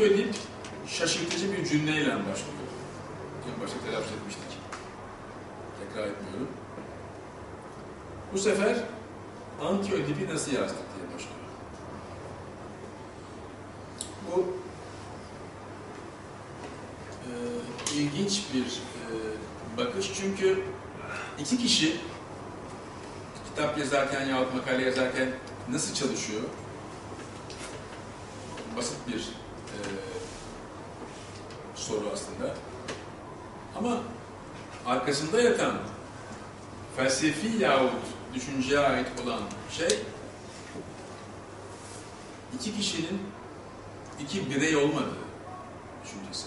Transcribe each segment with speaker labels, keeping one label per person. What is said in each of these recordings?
Speaker 1: Antiödip şaşırtıcı bir cümleyle başlıyor. En başta telaffuz etmiştik. Tekrar etmiyorum. Bu sefer Antiödip'i nasıl yazdık diye başlıyor. Bu e, ilginç bir e, bakış çünkü iki kişi kitap yazarken yahut makale yazarken nasıl çalışıyor? Basit bir e, soru aslında. Ama arkasında yatan felsefi yahut düşünceye ait olan şey iki kişinin iki birey olmadığı düşüncesi.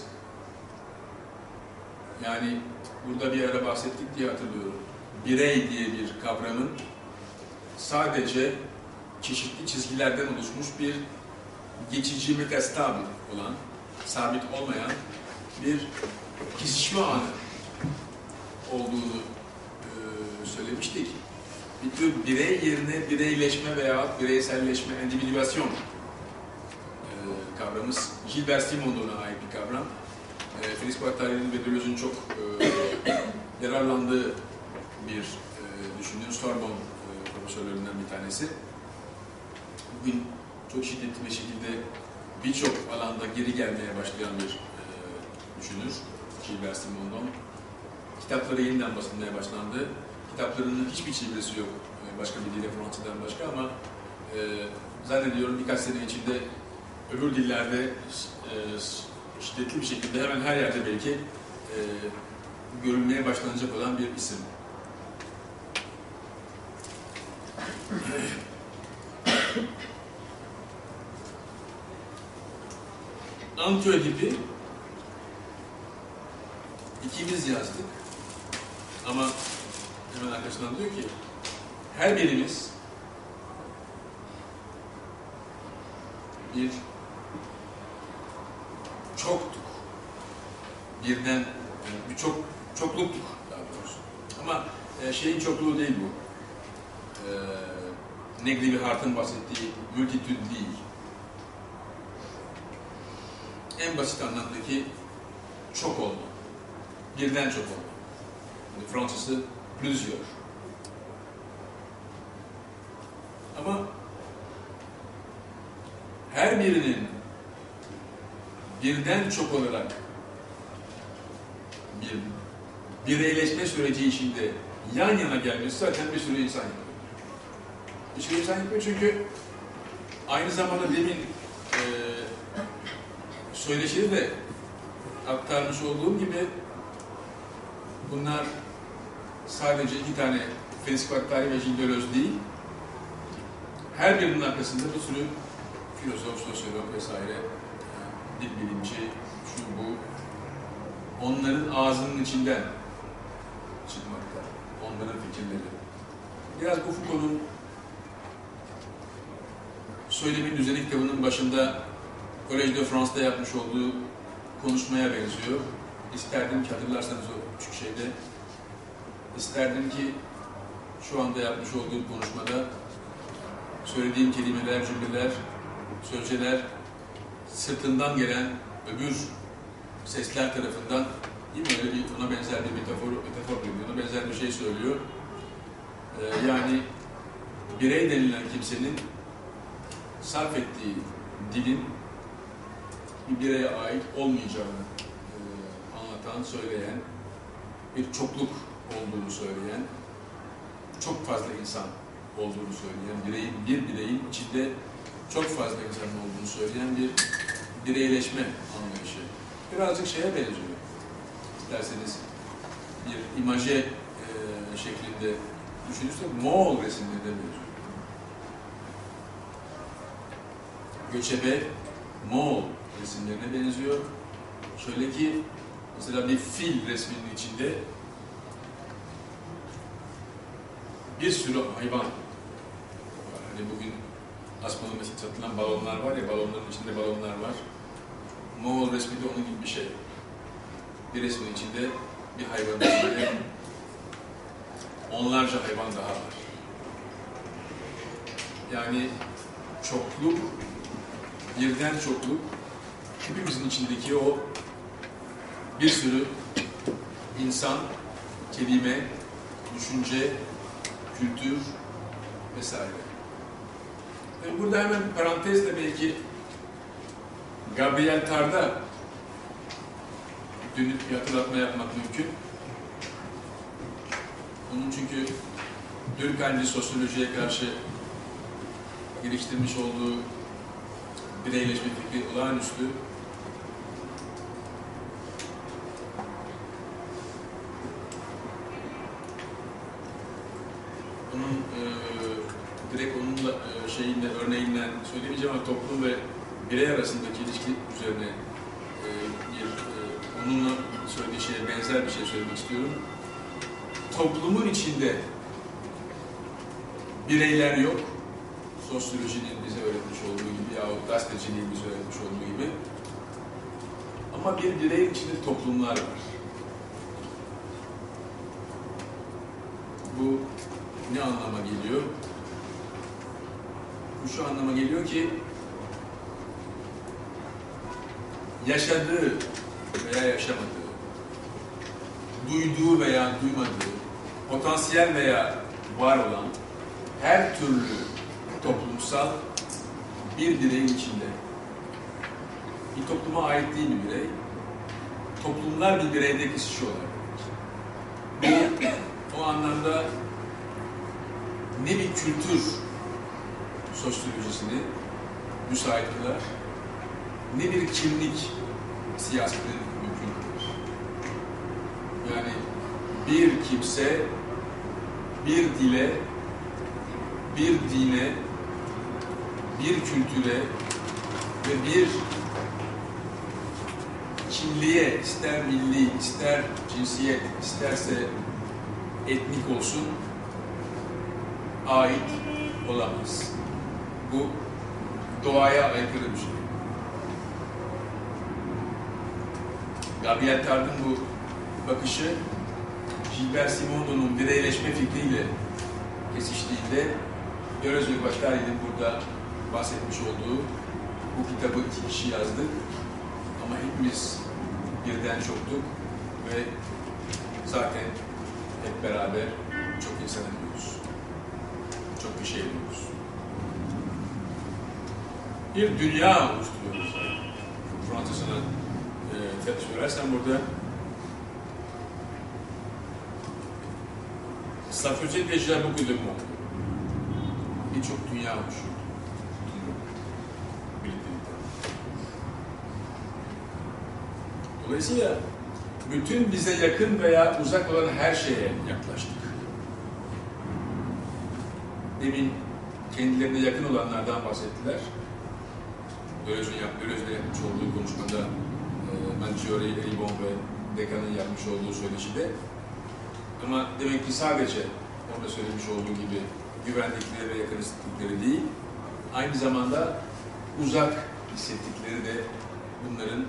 Speaker 1: Yani burada bir ara bahsettik diye hatırlıyorum. Birey diye bir kavramın sadece çeşitli çizgilerden oluşmuş bir geçici metastabil olan, sabit olmayan bir kesişme anı olduğunu e, söylemiştik. Bir tür birey yerine bireyleşme veya bireyselleşme, individüasyon e, kavramımız Gilbert Simon'una ait bir kavram. E, Félix Guattari'nin ve Deleuze'ün çok e, yararlandığı bir e, düşündüğün Sorbonne e, profesörlerinden bir tanesi. Bugün çok şiddetli bir şekilde birçok alanda geri gelmeye başlayan bir e, düşünür. Gilbert Simon'dan. Kitapları yeniden basılmaya başlandı. Kitaplarının hiçbir çevirisi yok. E, başka bir dile Fransızdan başka ama e, zannediyorum birkaç sene içinde öbür dillerde e, şiddetli bir şekilde hemen her yerde belki e, görülmeye başlanacak olan bir isim. Antiödip'i ikimiz yazdık. Ama hemen arkasından diyor ki her birimiz bir çoktuk. Birden bir çok çokluktuk daha doğrusu. Ama e, şeyin çokluğu değil bu. E, Negri bir Hart'ın bahsettiği multitüd değil. En basit anlamdaki çok olma. Birden çok olma. Fransızı plusieurs. Ama her birinin birden çok olarak bir bireyleşme süreci içinde yan yana gelmesi zaten bir sürü insan yapıyor. Bir sürü insan yapıyor çünkü aynı zamanda demin e, söyleşide de aktarmış olduğum gibi bunlar sadece iki tane Félix Guattari ve Deleuze değil, her birinin arkasında bir sürü filozof, sosyolog vesaire, dil bilimci, şu bu, onların ağzının içinden çıkmakta, onların fikirleri. Biraz bu Foucault'un Söylemin Düzeni kitabının başında Collège de France'da yapmış olduğu konuşmaya benziyor. İsterdim ki hatırlarsanız o küçük şeyde, isterdim ki şu anda yapmış olduğum konuşmada söylediğim kelimeler, cümleler, sözceler sırtından gelen öbür sesler tarafından değil öyle bir ona benzer bir metafor, metafor diyor, ona benzer bir şey söylüyor. Ee, yani birey denilen kimsenin sarf ettiği dilin bir bireye ait olmayacağını e, anlatan, söyleyen, bir çokluk olduğunu söyleyen, çok fazla insan olduğunu söyleyen, bireyin, bir bireyin içinde çok fazla insanın olduğunu söyleyen bir bireyleşme anlayışı. Birazcık şeye benziyor. İsterseniz bir imaje e, şeklinde düşünürsek Moğol resimlerine benziyor. Göçebe Moğol resimlerine benziyor. Şöyle ki mesela bir fil resminin içinde bir sürü hayvan var. Hani bugün astronomisi satılan balonlar var ya, balonların içinde balonlar var. Moğol resmi de onun gibi bir şey. Bir resmin içinde bir hayvanın içinde onlarca hayvan daha var. Yani çokluk, birden çokluk hepimizin içindeki o bir sürü insan, kelime, düşünce, kültür vesaire. Yani burada hemen parantezle belki Gabriel Tarda bir hatırlatma yapmak mümkün. Onun çünkü Durkheimci sosyolojiye karşı geliştirmiş olduğu bireyleşme fikri olağanüstü. Örneğinden söylemeyeceğim ama toplum ve birey arasındaki ilişki üzerine e, bir, e, onunla söylediği şeye benzer bir şey söylemek istiyorum. Toplumun içinde bireyler yok. Sosyolojinin bize öğretmiş olduğu gibi yahut gazeteciliğin bize öğretmiş olduğu gibi. Ama bir bireyin içinde toplumlar var. Bu ne anlama geliyor? Şu anlama geliyor ki yaşadığı veya yaşamadığı, duyduğu veya duymadığı, potansiyel veya var olan her türlü toplumsal bir bireyin içinde bir topluma ait değil bir birey, toplumlar bir bireyde kesişiyorlar. Bu o anlamda ne bir kültür sosyolojisini müsait kılar, ne bir kimlik siyasetini mümkün kılar. Yani bir kimse bir dile, bir dine, bir kültüre ve bir kimliğe, ister milli, ister cinsiyet, isterse etnik olsun, ait olamaz. Bu doğaya aykırı bir şey. Gabriel Tard'ın bu bakışı Gilbert Simondo'nun bireyleşme fikriyle kesiştiğinde Deleuze ve Guattari'nin burada bahsetmiş olduğu bu kitabı iki kişi yazdık. Ama hepimiz birden çoktuk ve zaten hep beraber çok insan ediyoruz. Çok bir şey ediyoruz. Bir dünya oluşturuyoruz. Fransızına e, söylersen burada ça faisait déjà beaucoup de monde. Birçok dünya oluşuyor. Dolayısıyla bütün bize yakın veya uzak olan her şeye yaklaştık. Demin kendilerine yakın olanlardan bahsettiler. Deleuze'ün yap, Deleuze'de yapmış olduğu konuşmada e, Mangiore, Eribon ve Decan'ın yapmış olduğu söyleşide ama demek ki sadece orada söylemiş olduğu gibi güvendikleri ve yakın hissettikleri değil, aynı zamanda uzak hissettikleri de bunların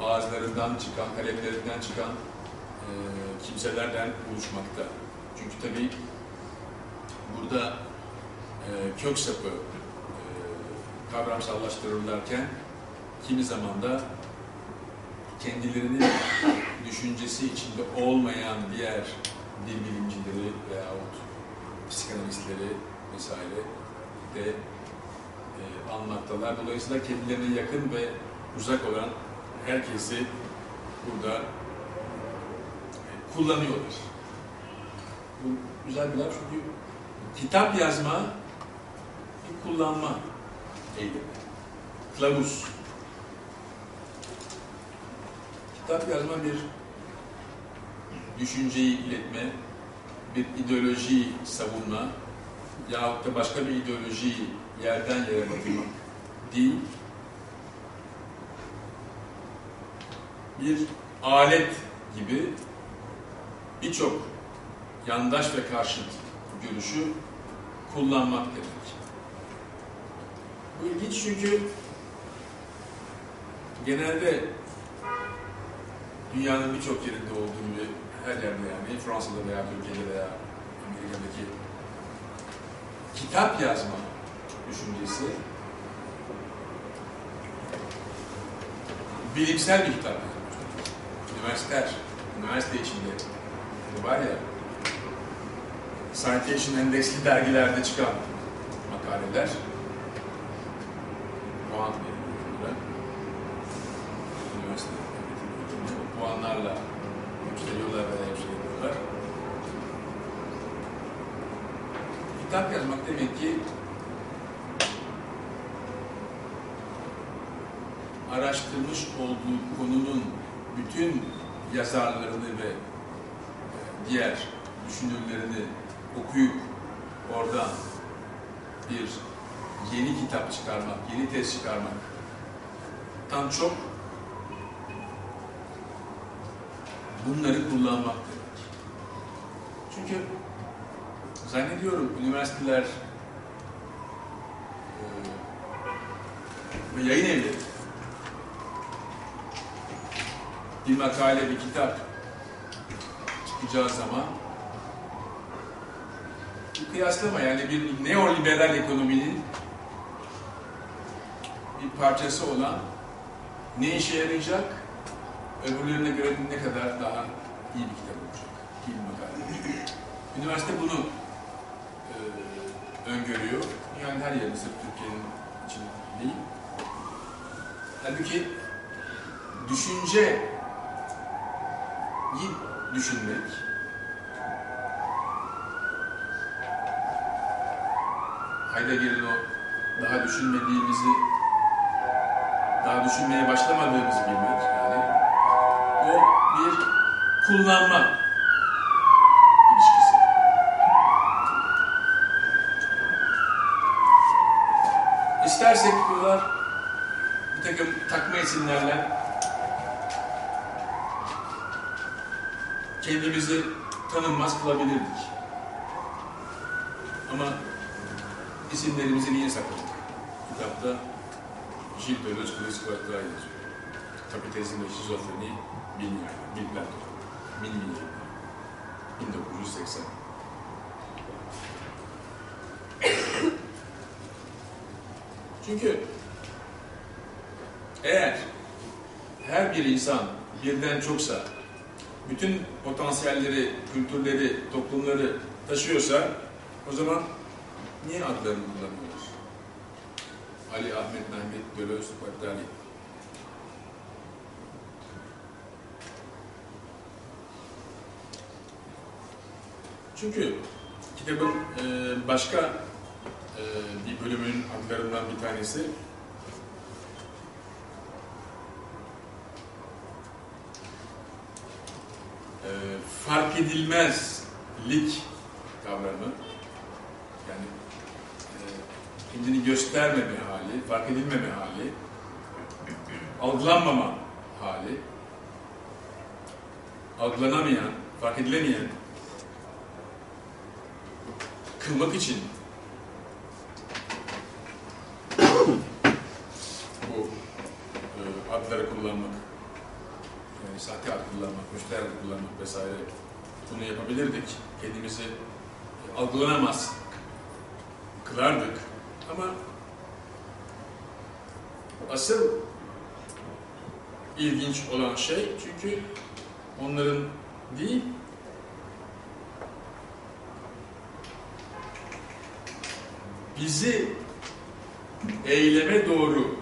Speaker 1: ağızlarından çıkan, kalemlerinden çıkan e, kimselerden oluşmakta. Çünkü tabii burada e, kök sapı kavramsallaştırırlarken kimi zaman da kendilerinin düşüncesi içinde olmayan diğer dil bilimcileri veyahut psikanalistleri vesaire de e, anmaktalar. Dolayısıyla kendilerine yakın ve uzak olan herkesi burada kullanıyorlar. Bu güzel bir laf çünkü kitap yazma bir kullanma eylemi. Kılavuz. Kitap yazma bir düşünceyi iletme, bir ideolojiyi savunma yahut da başka bir ideolojiyi yerden yere batırmak değil, bir alet gibi birçok yandaş ve karşıt görüşü kullanmak demek. İlginç çünkü genelde dünyanın birçok yerinde olduğu gibi her yerde yani Fransa'da veya Türkiye'de veya Amerika'daki kitap yazma düşüncesi bilimsel bir kitap. Üniversiteler, üniversite içinde var ya, Citation endeksli dergilerde çıkan makaleler puan veriliyor. Üniversite o puanlarla yükseliyorlar veya yükseliyorlar. Kitap yazmak demek ki araştırmış olduğu konunun bütün yazarlarını ve diğer düşünürlerini okuyup oradan bir yeni kitap çıkarmak, yeni tez çıkarmak tam çok bunları kullanmak demek. Çünkü zannediyorum üniversiteler e, ve yayın evleri bir makale, bir kitap çıkacağı zaman bu kıyaslama yani bir neoliberal ekonominin bir parçası olan ne işe yarayacak, öbürlerine göre ne kadar daha iyi bir kitap olacak, iyi bir makale. Üniversite bunu e, öngörüyor. Yani her yerinde, sırf Türkiye'nin için değil. Halbuki düşünce düşünmek, Heidegger'in o daha düşünmediğimizi, daha düşünmeye başlamadığımızı bilmek yani. O bir kullanma ilişkisi. İstersek diyorlar bir takım takma isimlerle kendimizi tanınmaz kılabilirdik. Ama isimlerimizi niye sakladık? Kitapta Deleuze klasik olarak yazıyor. Kapitalizm ve şizofreni bilmiyor. Bilmem. Bilmiyor. 1980. Çünkü eğer her bir insan birden çoksa bütün potansiyelleri, kültürleri, toplumları taşıyorsa o zaman niye adlarını kullanıyoruz? Ali, Ahmet, Mehmet, Deleuze, Battali. Çünkü kitabın başka bir bölümünün adlarından bir tanesi e, fark edilmezlik kavramı. Yani e, kendini göstermeme hali, fark edilmeme hali, algılanmama hali, algılanamayan, fark edilemeyen kılmak için bu e, adları kullanmak yani sahte kullanmak, müşteri kullanmak vesaire bunu yapabilirdik. Kendimizi e, algılanamaz kılardık. Ama asıl ilginç olan şey çünkü onların değil bizi eyleme doğru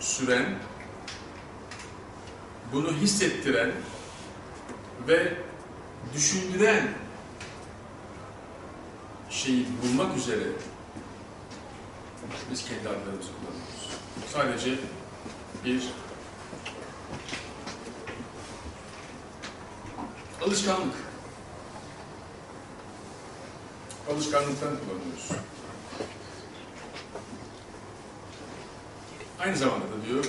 Speaker 1: süren bunu hissettiren ve düşündüren şeyi bulmak üzere biz kendi adlarımızı kullanıyoruz. Sadece bir alışkanlık. Alışkanlıktan kullanıyoruz. Aynı zamanda da diyor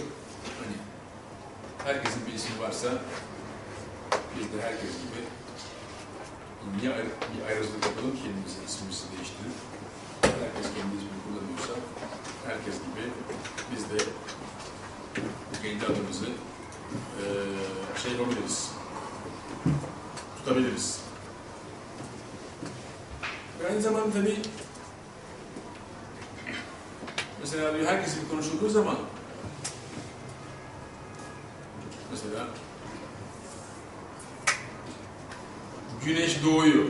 Speaker 1: herkesin bir ismi varsa biz de herkes gibi niye bir ayrıcalık yapalım ki kendimize ismimizi değiştirip herkes kendi ismini kullanıyorsa herkes gibi biz de kendi adımızı e, şey yapabiliriz tutabiliriz. Ve aynı zamanda tabii mesela herkes gibi konuşulduğu zaman mesela güneş doğuyor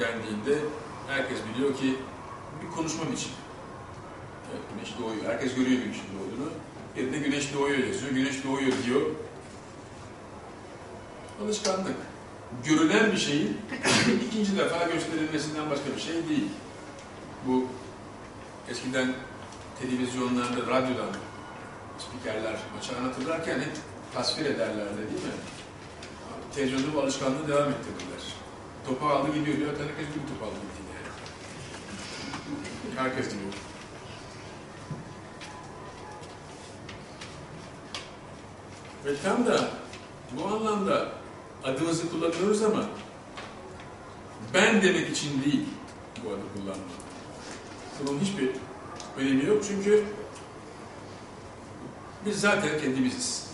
Speaker 1: dendiğinde herkes biliyor ki bir konuşma biçimi. Evet, güneş doğuyor. Herkes görüyor güneşin doğduğunu. Yerine güneş doğuyor yazıyor. Güneş doğuyor diyor. Alışkanlık. Görülen bir şeyin ikinci defa gösterilmesinden başka bir şey değil. Bu eskiden televizyonlarda, radyodan spikerler maçı anlatırlarken hep tasvir ederlerdi değil mi? Televizyonda bu alışkanlığı devam ettirdiler. Topu aldı gidiyor diyor. Herkes bir topu aldı gitti yani. Herkes diyor. Ve tam da bu anlamda adımızı kullanıyoruz ama ben demek için değil bu adı kullanmak. Bunun hiçbir önemi yok çünkü biz zaten kendimiziz.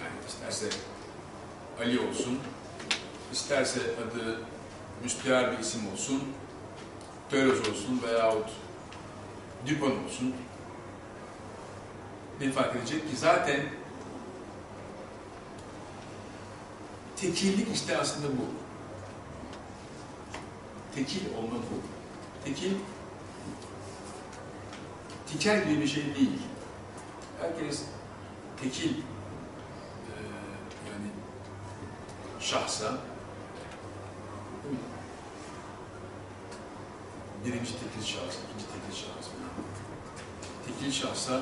Speaker 1: Yani isterse Ali olsun, isterse adı müstehar bir isim olsun, Töres olsun veyahut Dupont olsun, ne fark edecek ki zaten tekillik işte aslında bu. Tekil olma bu. Tekil tikel gibi bir şey değil. Herkes tekil e, yani şahsa birinci tekil şahıs, ikinci tekil şahıs falan. Tekil şahsa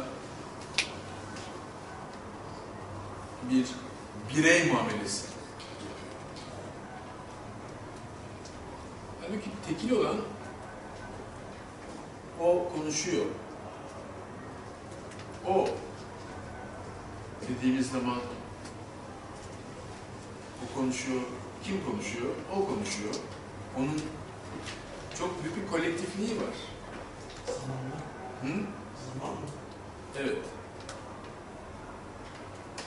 Speaker 1: bir birey muamelesi. Halbuki tekil olan o konuşuyor. O dediğimiz zaman o konuşuyor. Kim konuşuyor? O konuşuyor. Onun çok büyük bir kolektifliği var. Hı? Evet.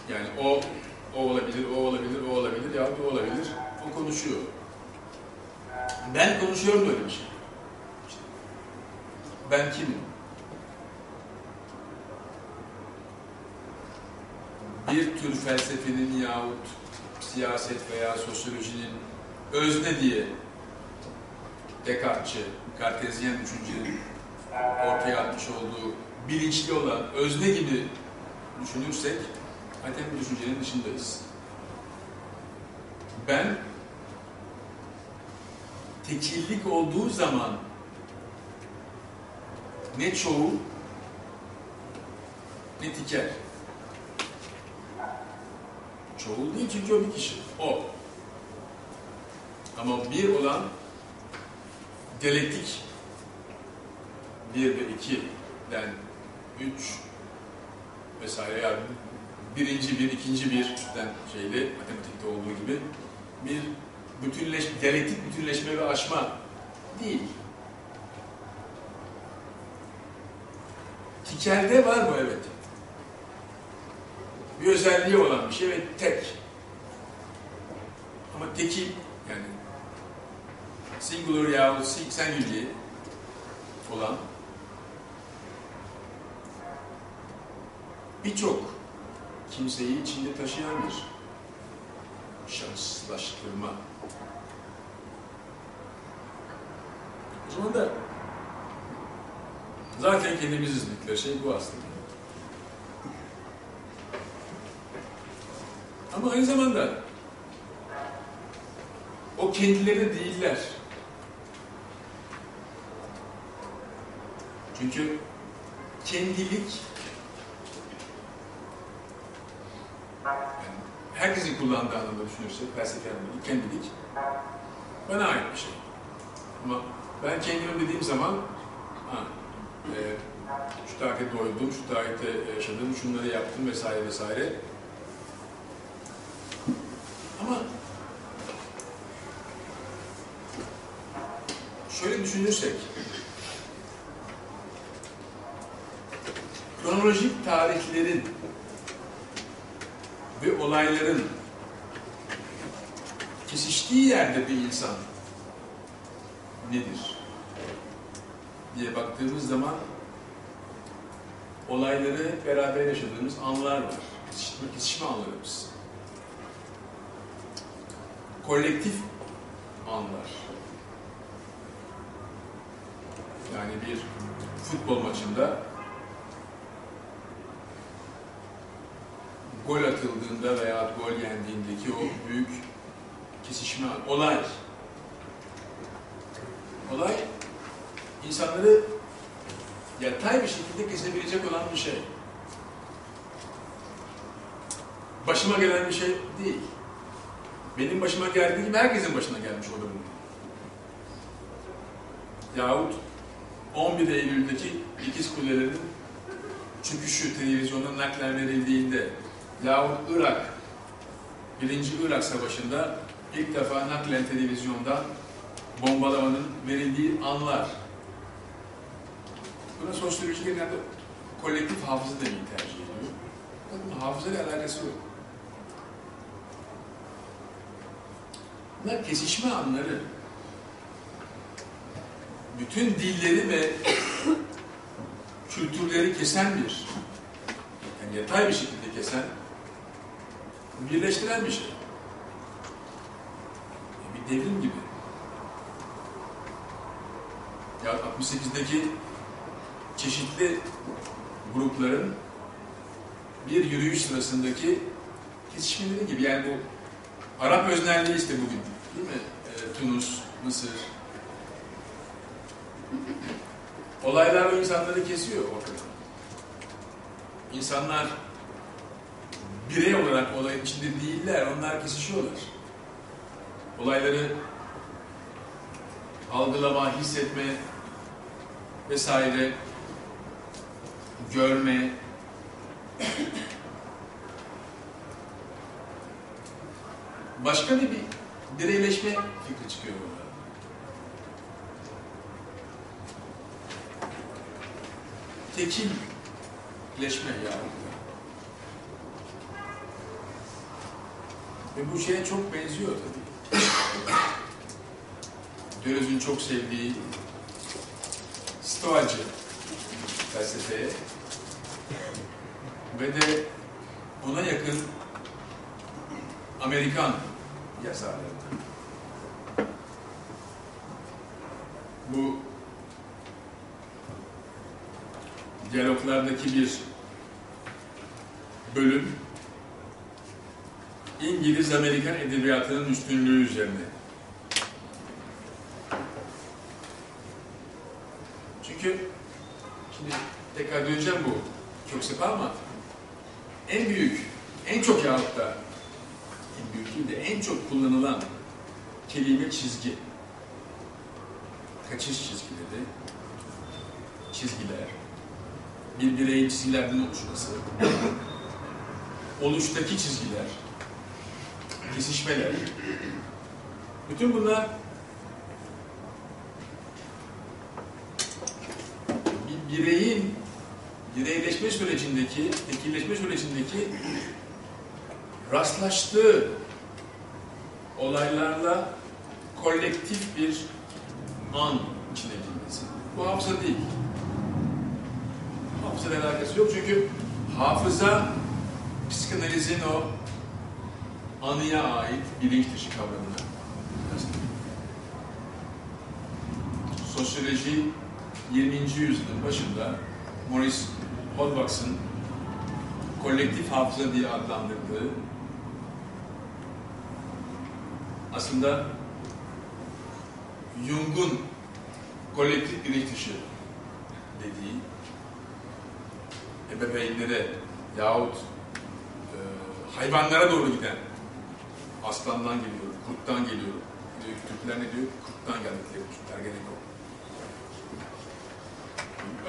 Speaker 1: Yani o, o olabilir, o olabilir, o olabilir ya o olabilir. O konuşuyor. Ben konuşuyorum da öyle bir şey. Ben kimim? Bir tür felsefenin yahut siyaset veya sosyolojinin özne diye Descartes'çi, Kartezyen düşüncenin ortaya atmış olduğu bilinçli olan özne gibi düşünürsek zaten bu düşüncenin dışındayız. Ben tekillik olduğu zaman ne çoğu ne tiker. Çoğul değil çünkü o bir kişi. O. Ama bir olan dialektik bir ve ikiden üç vesaire yani birinci bir, ikinci bir üstten şeyle matematikte olduğu gibi bir bütünleş, dialektik bütünleşme ve aşma değil. Tikelde var bu evet. Bir özelliği olan bir şey ve tek. Ama tekil yani singular yahut singular olan birçok kimseyi içinde taşıyan bir şahıslaştırma. O zaman da zaten kendimiziz dedikleri şey bu aslında. Ama aynı zamanda o kendileri değiller. Çünkü kendilik yani herkesin kullandığı anlamda düşünürsek felsefe anlamında kendilik bana ait bir şey. Ama ben kendimim dediğim zaman ha, e, şu tarihte doydum, şu tarihte yaşadım, şunları yaptım vesaire vesaire. Ama şöyle düşünürsek kronolojik tarihlerin ve olayların kesiştiği yerde bir insan nedir diye baktığımız zaman olayları beraber yaşadığımız anlar var. Kesişme, kesişme anlarımız. Kolektif anlar. Yani bir futbol maçında gol atıldığında veya gol yendiğindeki o büyük kesişme, olay. Olay insanları yatay bir şekilde kesebilecek olan bir şey. Başıma gelen bir şey değil. Benim başıma geldiği gibi herkesin başına gelmiş bu. Yahut 11 Eylül'deki ikiz kulelerin çünkü şu televizyonda naklen verildiğinde yahut Irak, birinci Irak Savaşı'nda ilk defa naklen televizyonda bombalamanın verildiği anlar. Buna sosyoloji genelde kolektif hafıza demeyi tercih ediyor. Bunun hafızayla alakası yok. Bunlar kesişme anları. Bütün dilleri ve kültürleri kesen bir, yani yatay bir şekilde kesen, birleştiren bir şey. Bir devrim gibi. Ya 68'deki çeşitli grupların bir yürüyüş sırasındaki kesişmeleri gibi. Yani bu Arap öznelliği işte bugün. Değil mi? E, Tunus, Mısır. Olaylar o insanları kesiyor ortada. İnsanlar birey olarak olayın içinde değiller, onlar kesişiyorlar. Olayları algılama, hissetme vesaire görme başka bir bireyleşme fikri çıkıyor burada. Tekilleşme yani. Ve bu şeye çok benziyor tabii. Döloz'un çok sevdiği Stoacı felsefeye ve de ona yakın Amerikan yazarlarına. Bu diyaloglardaki bir bölüm İngiliz-Amerikan edebiyatının üstünlüğü üzerine. Çünkü şimdi tekrar döneceğim bu köksepa ama en büyük, en çok yahut da en büyük değil de en çok kullanılan kelime çizgi. Kaçış çizgileri, çizgiler, bir bireyin çizgilerden oluşması, oluştaki çizgiler, kesişmeler. Bütün bunlar bir bireyin bireyleşme sürecindeki, tekilleşme sürecindeki rastlaştığı olaylarla kolektif bir an içine girmesi. Bu hafıza değil. Hafızayla alakası yok çünkü hafıza psikanalizin o anıya ait bilinç dışı kavramına. Sosyoloji 20. yüzyılın başında Maurice Holbach'ın kolektif hafıza diye adlandırdığı aslında Jung'un kolektif bilinç dışı dediği ebeveynlere yahut e, hayvanlara doğru giden aslandan geliyor, kurttan geliyor. Türkler ne diyor? Kurttan geldikleri Ergenekon.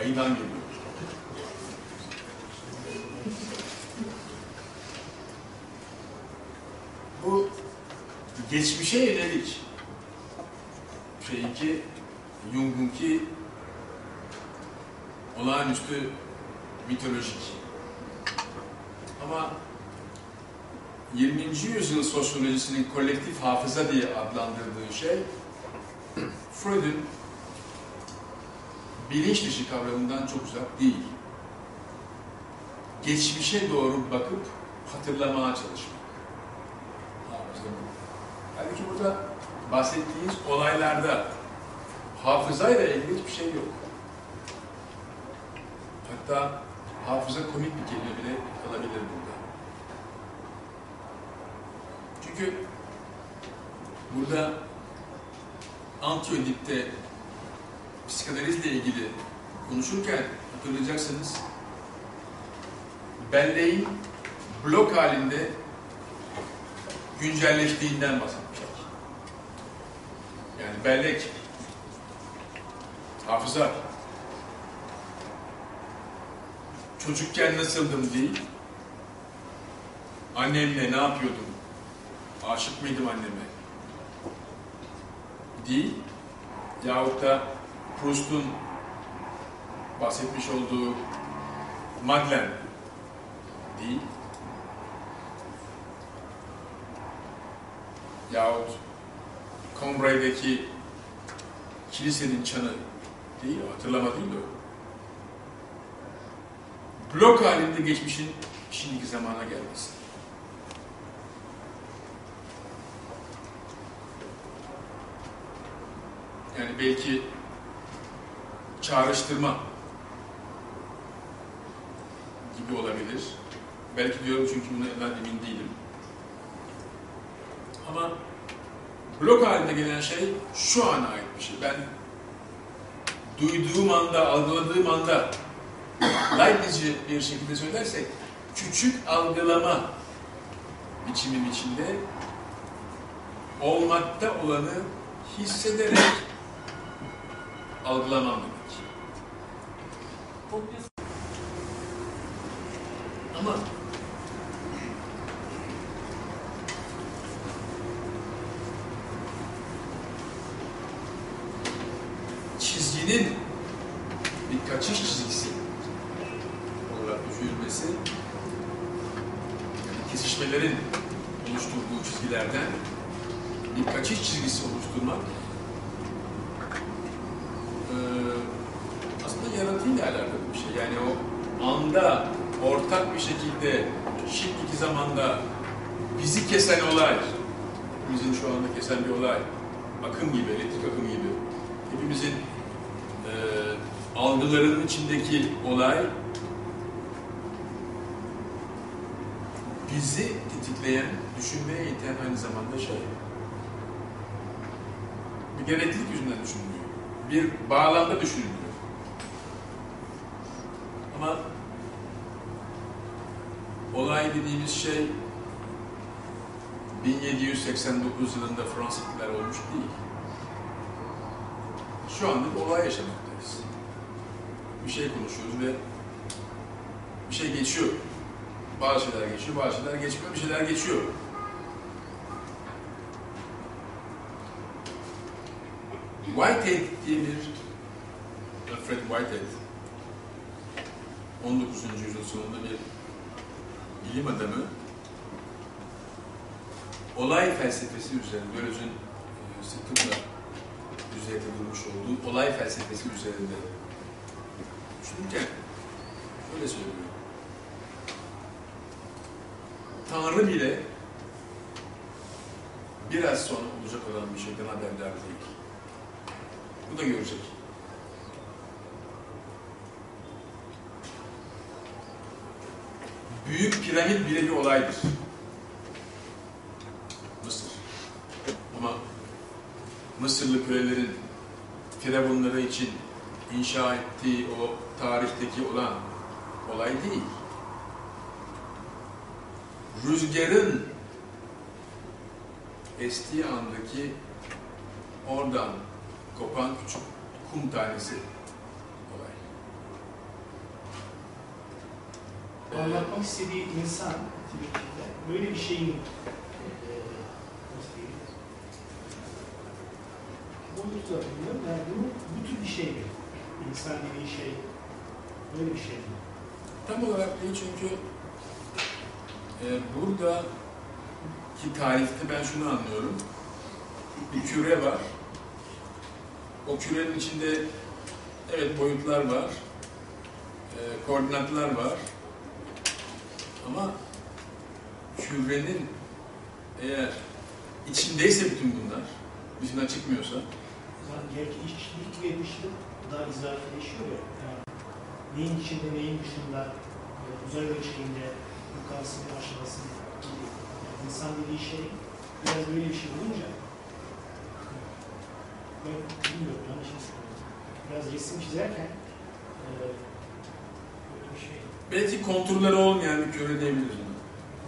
Speaker 1: Ayıdan geliyor. Bu geçmişe yönelik şeyinki Jung'unki olağanüstü mitolojik. Ama 20. yüzyıl sosyolojisinin kolektif hafıza diye adlandırdığı şey Freud'un bilinç dışı kavramından çok uzak değil. geçmişe doğru bakıp hatırlamaya çalışmak. Halbuki burada bahsettiğiniz olaylarda hafızayla ilgili hiçbir şey yok. Hatta hafıza komik bir kelime bile kalabilir burada. Çünkü burada Antiödip'te psikanalizle ilgili konuşurken hatırlayacaksınız belleğin blok halinde güncelleştiğinden bahsetmiştik. Yani bellek, hafıza, çocukken nasıldım değil, annemle ne yapıyordum, aşık mıydım anneme değil, yahut da Proust'un bahsetmiş olduğu Madeleine değil, yahut Combray'daki kilisenin çanı değil, hatırlama değil o. Blok halinde geçmişin şimdiki zamana gelmesi. Yani belki çağrıştırma gibi olabilir. Belki diyorum çünkü buna ben emin değilim. Ama blok halinde gelen şey şu ana ait bir şey. Ben duyduğum anda, algıladığım anda Leibnizci bir şekilde söylersek küçük algılama biçimim içinde olmakta olanı hissederek algılamam demek. Ama çizginin bir kaçış çizgisi olarak düşünülmesi yani kesişmelerin oluşturduğu çizgilerden bir kaçış çizgisi oluşturmak eee, aslında yaratıyla alakalı bir şey. Yani o anda ortak bir şekilde şimdiki zamanda bizi kesen olay, bizim şu anda kesen bir olay, akım gibi, elektrik akımı gibi, hepimizin eee algılarının içindeki olay bizi tetikleyen, düşünmeye iten aynı zamanda şey. Bir gereklilik yüzünden düşünülüyor. Bir bağlamda düşünülüyor. Ama olay dediğimiz şey 1789 yılında Fransız ihtilali olmuş değil. Şu anda bir olay yaşamaktayız. Bir şey konuşuyoruz ve bir şey geçiyor. Bazı şeyler geçiyor, bazı şeyler geçmiyor, bir şeyler geçiyor. Whitehead diye bir Alfred Whitehead 19. yüzyıl sonunda bir bilim adamı olay felsefesi üzerinde, Döloz'un e, sıklıkla üzerinde durmuş olduğu olay felsefesi üzerinde düşünürken şöyle söylüyor. Tanrı bile biraz sonra olacak olan bir şeyden haberdar değil. Bu da görecek. Büyük piramit bile bir olaydır. Mısır. Ama Mısırlı kölelerin firavunları için inşa ettiği o tarihteki olan olay değil. Rüzgarın estiği andaki oradan kopan küçük kum tanesi olay. Ee,
Speaker 2: Anlatmak istediği insan böyle bir şeyin boyutu da bilmiyorum. Yani bu, bu tür bir şey mi? İnsan dediği şey böyle bir şey mi?
Speaker 1: Tam olarak değil çünkü e, burada ki tarifte ben şunu anlıyorum. Bir küre var. O kürenin içinde evet boyutlar var. e, koordinatlar var. Ama kürenin eğer içindeyse bütün bunlar, dışından çıkmıyorsa,
Speaker 2: belki içlik ve dışlık daha izafileşiyor ya. Yani neyin içinde, neyin dışında, e, uzay ölçeğinde yukarısını, aşağısını gibi. İnsan dediği şey biraz böyle bir şey olunca ben bilmiyorum, yani şimdi biraz resim çizerken e, böyle bir şey
Speaker 1: belki konturları olmayan bir küre diyebiliriz.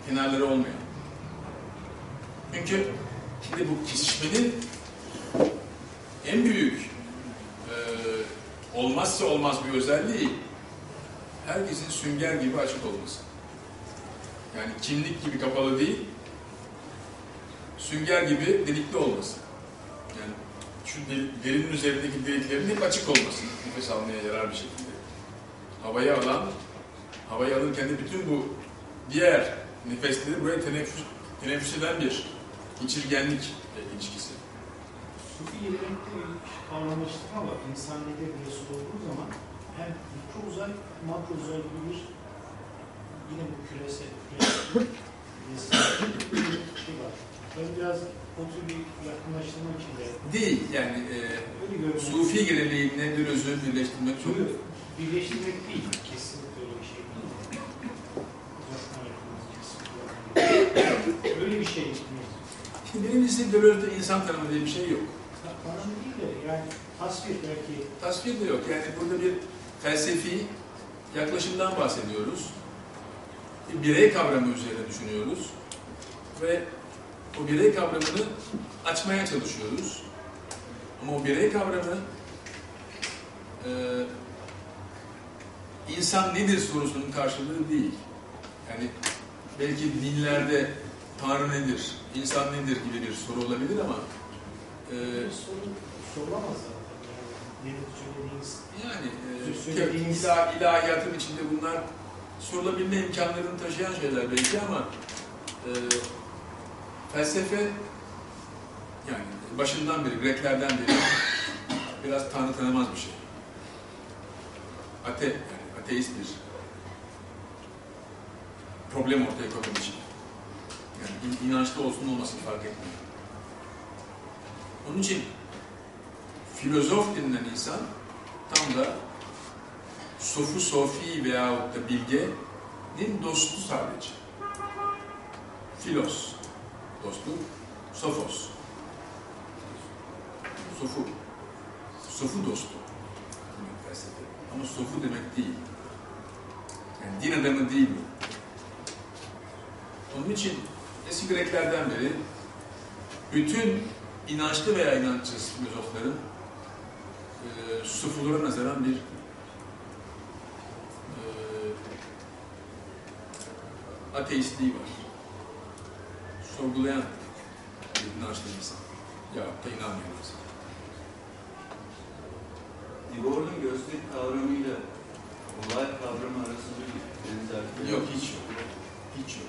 Speaker 1: Kenarları olmayan. Çünkü şimdi bu kesişmenin en büyük e, olmazsa olmaz bir özelliği herkesin sünger gibi açık olması. Yani kimlik gibi kapalı değil, sünger gibi delikli olması. Yani şu derinin üzerindeki deliklerin hep açık olması. Nefes almaya yarar bir şekilde. Havayı alan, havayı alırken de bütün bu diğer nefesleri buraya teneffüs, teneffüs eden bir geçirgenlik e, ilişkisi.
Speaker 2: Sufi yetenekte kavramıştık ama insaniyete birisi olduğu zaman hem mikro uzay, makro uzay gibi bir yine bu küresel küresel bir şey var. Ben biraz o tür bir yakınlaştırmak için de
Speaker 1: Değil yani e, Sufi geleneğinle bir özü birleştirmek çok
Speaker 2: birleştirmek değil. Kesinlikle öyle bir şey değil. Öyle bir şey değil.
Speaker 1: Şimdi birincisi Deleuze'de insan tanımı diye bir şey yok.
Speaker 2: Bana değil de yani tasvir belki
Speaker 1: Tasvir de yok. Yani burada bir felsefi yaklaşımdan bahsediyoruz. Bir birey kavramı üzerine düşünüyoruz. Ve o birey kavramını açmaya çalışıyoruz. Ama o birey kavramı e, insan nedir sorusunun karşılığı değil. Yani belki dinlerde Tanrı nedir, insan nedir gibi bir soru olabilir ama e,
Speaker 2: bir soru sorulamaz zaten. Yani
Speaker 1: Yani e,
Speaker 2: söylediğiniz-
Speaker 1: ilahiyatın içinde bunlar sorulabilme imkanlarını taşıyan şeyler belki ama e, felsefe yani başından beri, Greklerden beri biraz tanrı tanımaz bir şey. Ate, yani ateist bir problem ortaya koymak için. Yani in- inançlı olsun olmasın fark etmiyor. Onun için filozof denilen insan tam da sofu sofi veyahut da bilgenin dostu sadece. Filos dostu, sofos. Sofu. Sofu dostu. Ama sofu demek değil. Yani din adamı değil bu. Onun için eski Greklerden beri bütün inançlı veya inançsız filozofların e, sufulara nazaran bir ateistliği var. Sorgulayan bir inançlı insan. Ya da inanmayan insan.
Speaker 3: Igor'un gözlük kavramıyla olay kavramı arasında bir benzerlik
Speaker 1: Yok hiç yok. Hiç yok.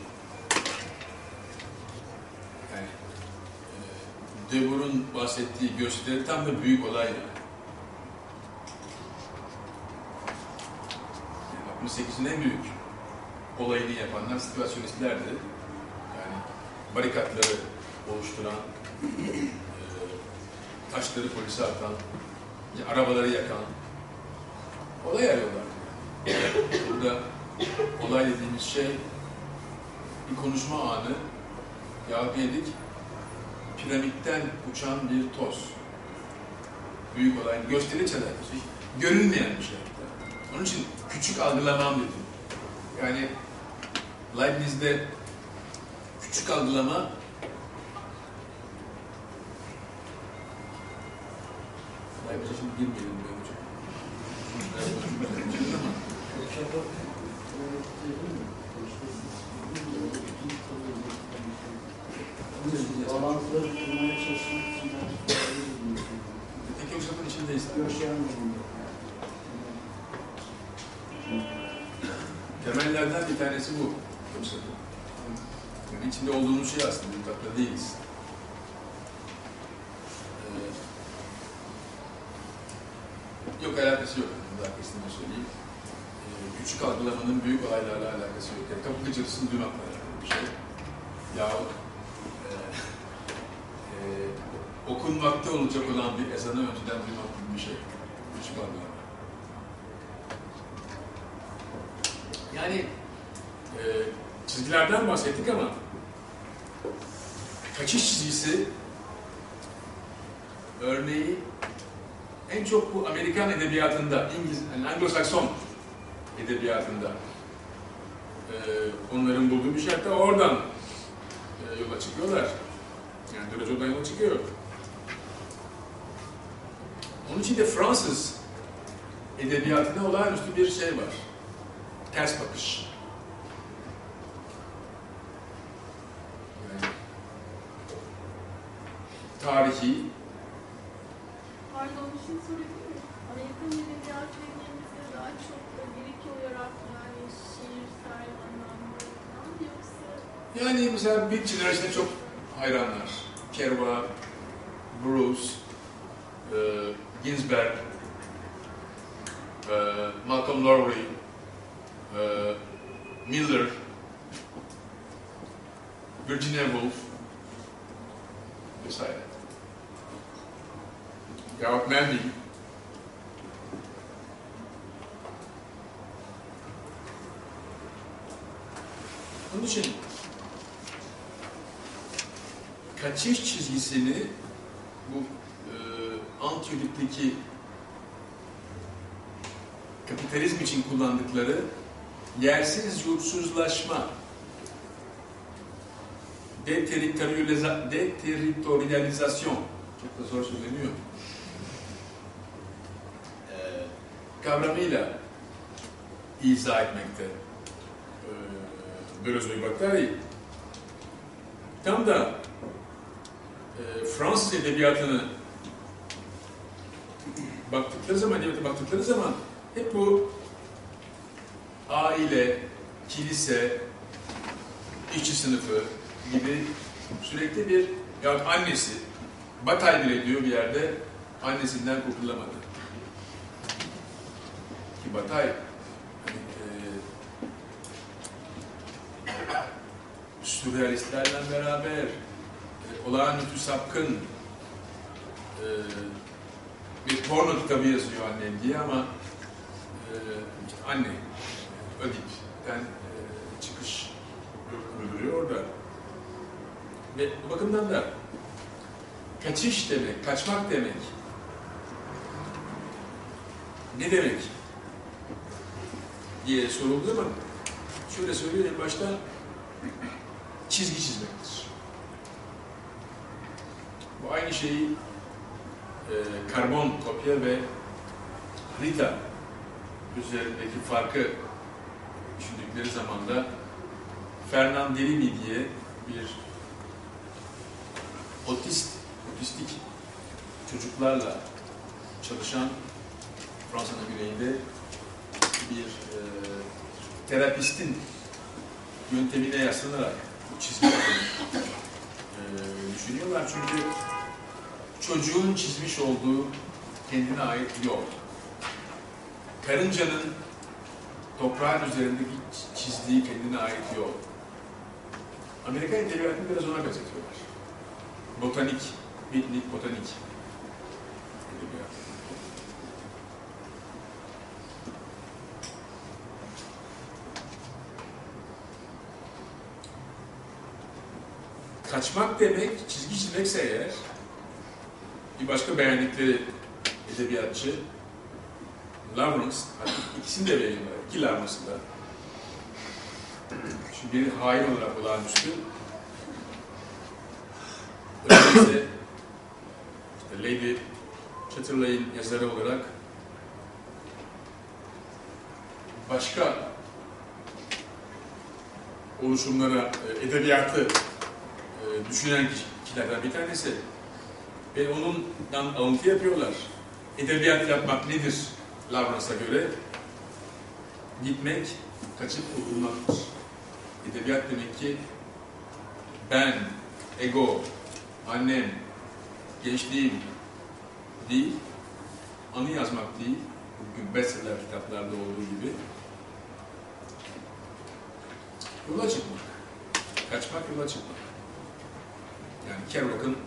Speaker 1: Yani e, Debur'un bahsettiği gösteri tam da büyük olay yani 68'in en büyük olayını yapanlar situasyonistlerdi. Yani barikatları oluşturan, e, taşları polise atan, arabaları yakan, olay arıyorlar. Burada olay dediğimiz şey bir konuşma anı yahut diyedik piramitten uçan bir toz. Büyük olay. Gösteri çalar. Görünmeyen bir şey. Onun için küçük algılamam dedim. Yani Leibniz'de küçük algılama Leibniz'e şimdi girmeyelim ben hocam.
Speaker 4: Bağlantıları kurmaya çalışmak için
Speaker 1: Tek Yokuşat'ın içindeyiz.
Speaker 4: görüşemedim.
Speaker 1: Temellerden bir tanesi bu. Yokuşat'ın. Yani içinde olduğumuz şey aslında, mutlaka değiliz. Ee, yok alakası yok. Kesinlikle söyleyeyim. Ee, küçük algılamanın büyük olaylarla alakası yok. Yani kapı gıcırtısını duymakla alakalı bir şey. Yahut e, e, okunmakta olacak olan bir ezanı önceden duymak gibi bir şey. Küçük algılama. Yani çizgilerden bahsettik ama kaçış çizgisi örneği en çok bu Amerikan edebiyatında, İngiliz, yani Anglo-Sakson edebiyatında e, onların bulduğu bir şey hatta oradan e, yola çıkıyorlar. Yani Döloz'dan yola çıkıyor. Onun için de Fransız edebiyatında olağanüstü bir şey var. Ters bakış. Tarihi,
Speaker 5: Pardon bir şey sorabilir miyim? Amerikan edebiyatı dediğimizde daha çok da lirik olarak yani şiirsel anlamda falan yoksa...
Speaker 1: Yani mesela Beat Generation'a çok hayranlar. Kerouac, Bruce, e, Ginsberg, e, Malcolm Lowry, e, Miller, Virginia Woolf vesaire. Yahut Mandy. Onun için kaçış çizgisini bu e, Antiyolit'teki kapitalizm için kullandıkları yersiz yurtsuzlaşma deteritorializasyon çok da zor söyleniyor e, kavramıyla izah etmekte. E, Deleuze Guattari tam da e, Fransız edebiyatını baktıkları zaman, edebiyata baktıkları zaman hep bu aile, kilise, işçi sınıfı gibi sürekli bir ya annesi Batay bile diyor bir yerde annesinden kurtulamadı. Ki Batay hani, e, sürrealistlerle beraber e, olağanüstü sapkın e, bir porno kitabı yazıyor annem diye ama e, işte anne Ödip'ten e, çıkış buyuruyor orada. Ve bu bakımdan da kaçış demek, kaçmak demek ne demek diye sorulduğu zaman şöyle söylüyor en başta çizgi çizmektir. Bu aynı şeyi e, karbon kopya ve harita üzerindeki farkı düşündükleri zaman da Fernandellini diye bir otist, otistik çocuklarla çalışan Fransa'nın güneyinde bir e, terapistin yöntemine yaslanarak bu çizgileri e, düşünüyorlar. Çünkü çocuğun çizmiş olduğu kendine ait yol. Karıncanın toprağın üzerindeki çizdiği kendine ait yol. Amerika edebiyatını biraz ona benzetiyorlar. Botanik, bitnik botanik edebiyat. Kaçmak demek, çizgi çizmekse eğer, bir başka beğendikleri edebiyatçı Lawrence, ikisini de beğeniyorlar, iki Lawrence'ı da. Şimdi biri hain olarak olağanüstü, ötekisi işte Lady Chatterley'in yazarı olarak başka oluşumlara, e, edebiyatı düşünen kişilerden bir tanesi. Ve onundan alıntı yapıyorlar. Edebiyat yapmak nedir Lawrence'a göre? Gitmek, kaçıp kurtulmaktır. Edebiyat demek ki ben, ego, annem, gençliğim değil, anı yazmak değil, bugün bestseller kitaplarda olduğu gibi yola çıkmak. Kaçmak yola çıkmak. Yani Kerouac'ın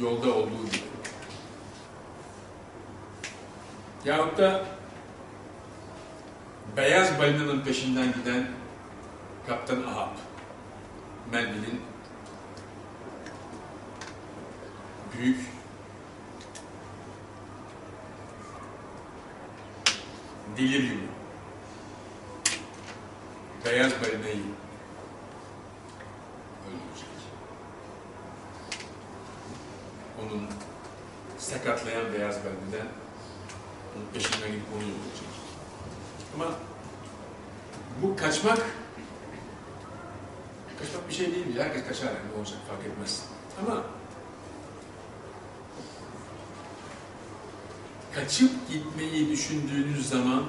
Speaker 1: yolda olduğu gibi. Yahut da beyaz balinanın peşinden giden Kaptan Ahab. Melville'in büyük deliryumu. Beyaz balinayı Onun sakatlayan beyaz balinadan onun peşinden gidip onu öldürecek. Ama bu kaçmak kaçmak bir şey değil. Herkes kaçar yani ne olacak fark etmez. Ama kaçıp gitmeyi düşündüğünüz zaman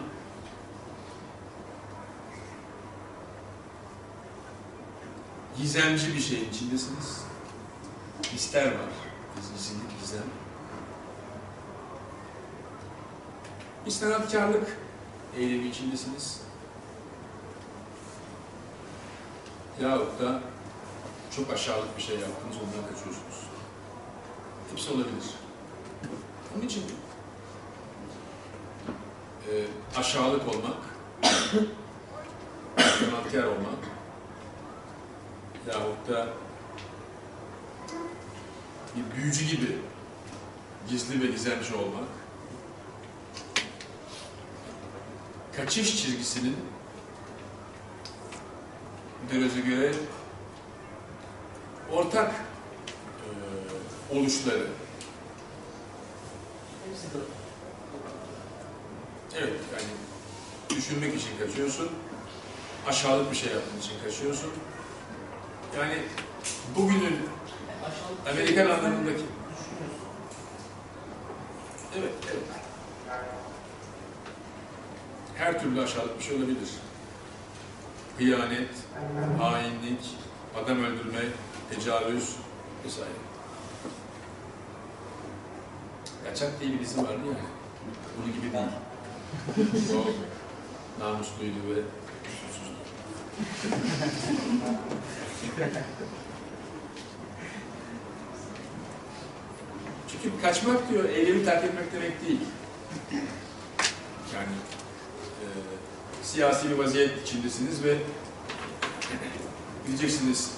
Speaker 1: gizemci bir şeyin içindesiniz. Hisler var. Gizlilik, gizem. Bir sanatkarlık eylemi içindesiniz. Yahut da çok aşağılık bir şey yaptınız, ondan kaçıyorsunuz. Hepsi olabilir. Onun için e, aşağılık olmak, sanatkar olmak yahut da bir büyücü gibi gizli ve gizemci olmak kaçış çizgisinin Deleuze'e göre ortak e, oluşları. Evet, yani düşünmek için kaçıyorsun, aşağılık bir şey yaptığın için kaçıyorsun. Yani bugünün Amerikan anlamındaki... Evet, evet. Her türlü aşağılık bir şey olabilir. Hıyanet, hainlik, adam öldürme, tecavüz vesaire. Kaçak diye bir dizi vardı ya. Bunun gibi değil. o namusluydu ve kusursuzdu. Çünkü kaçmak diyor, eylemi terk etmek demek değil. Yani e, siyasi bir vaziyet içindesiniz ve gideceksiniz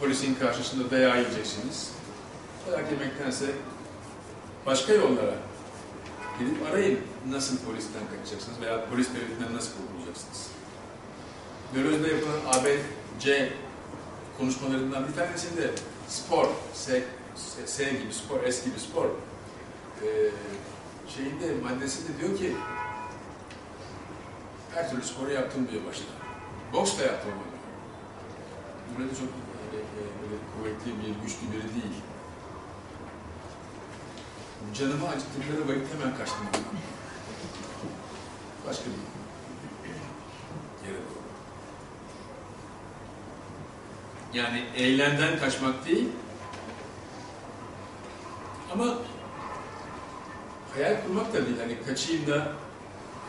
Speaker 1: polisin karşısında dayağı yiyeceksiniz. Dayak yemektense başka yollara gidip arayın nasıl polisten kaçacaksınız veya polis devletinden nasıl kurtulacaksınız. Deleuze'de yapılan ABC konuşmalarından bir tanesinde spor, S, S, S gibi spor, S gibi spor ee, şeyinde maddesinde diyor ki her türlü sporu yaptım diyor başta. Boks da yaptım diyor. Böyle çok böyle, böyle kuvvetli bir, güçlü biri değil. Canımı acıttıkları vakit hemen kaçtım. Başka bir yere doğru. Yani eylemden kaçmak değil ama hayal kurmak da değil. Hani kaçayım da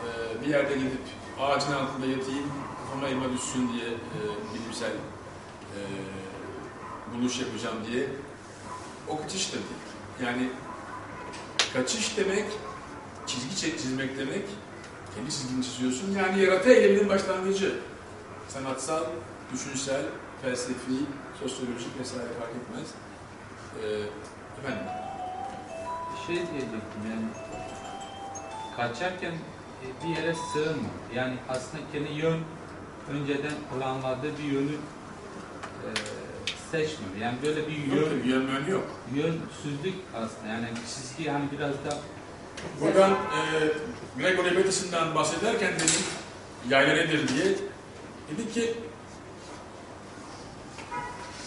Speaker 1: e, bir yerde gidip ağacın altında yatayım, kafama elma düşsün diye e, bilimsel e, buluş yapacağım diye o kaçış da değil. Yani kaçış demek, çizgi çek- çizmek demek, kendi çizgini çiziyorsun. Yani yaratı eyleminin başlangıcı. Sanatsal, düşünsel, felsefi, sosyolojik vesaire fark etmez. E, efendim,
Speaker 6: şey diyecektim yani kaçarken e, bir yere sığınma. Yani aslında kendi yön önceden planladığı bir yönü e, seçmeme. Yani böyle bir
Speaker 1: yok
Speaker 6: yön,
Speaker 1: tabii, yönmeni yok.
Speaker 6: yönsüzlük aslında. Yani çizgi hani biraz da
Speaker 1: Buradan e, Gregory Battison'dan bahsederken dedim yayla nedir diye dedi ki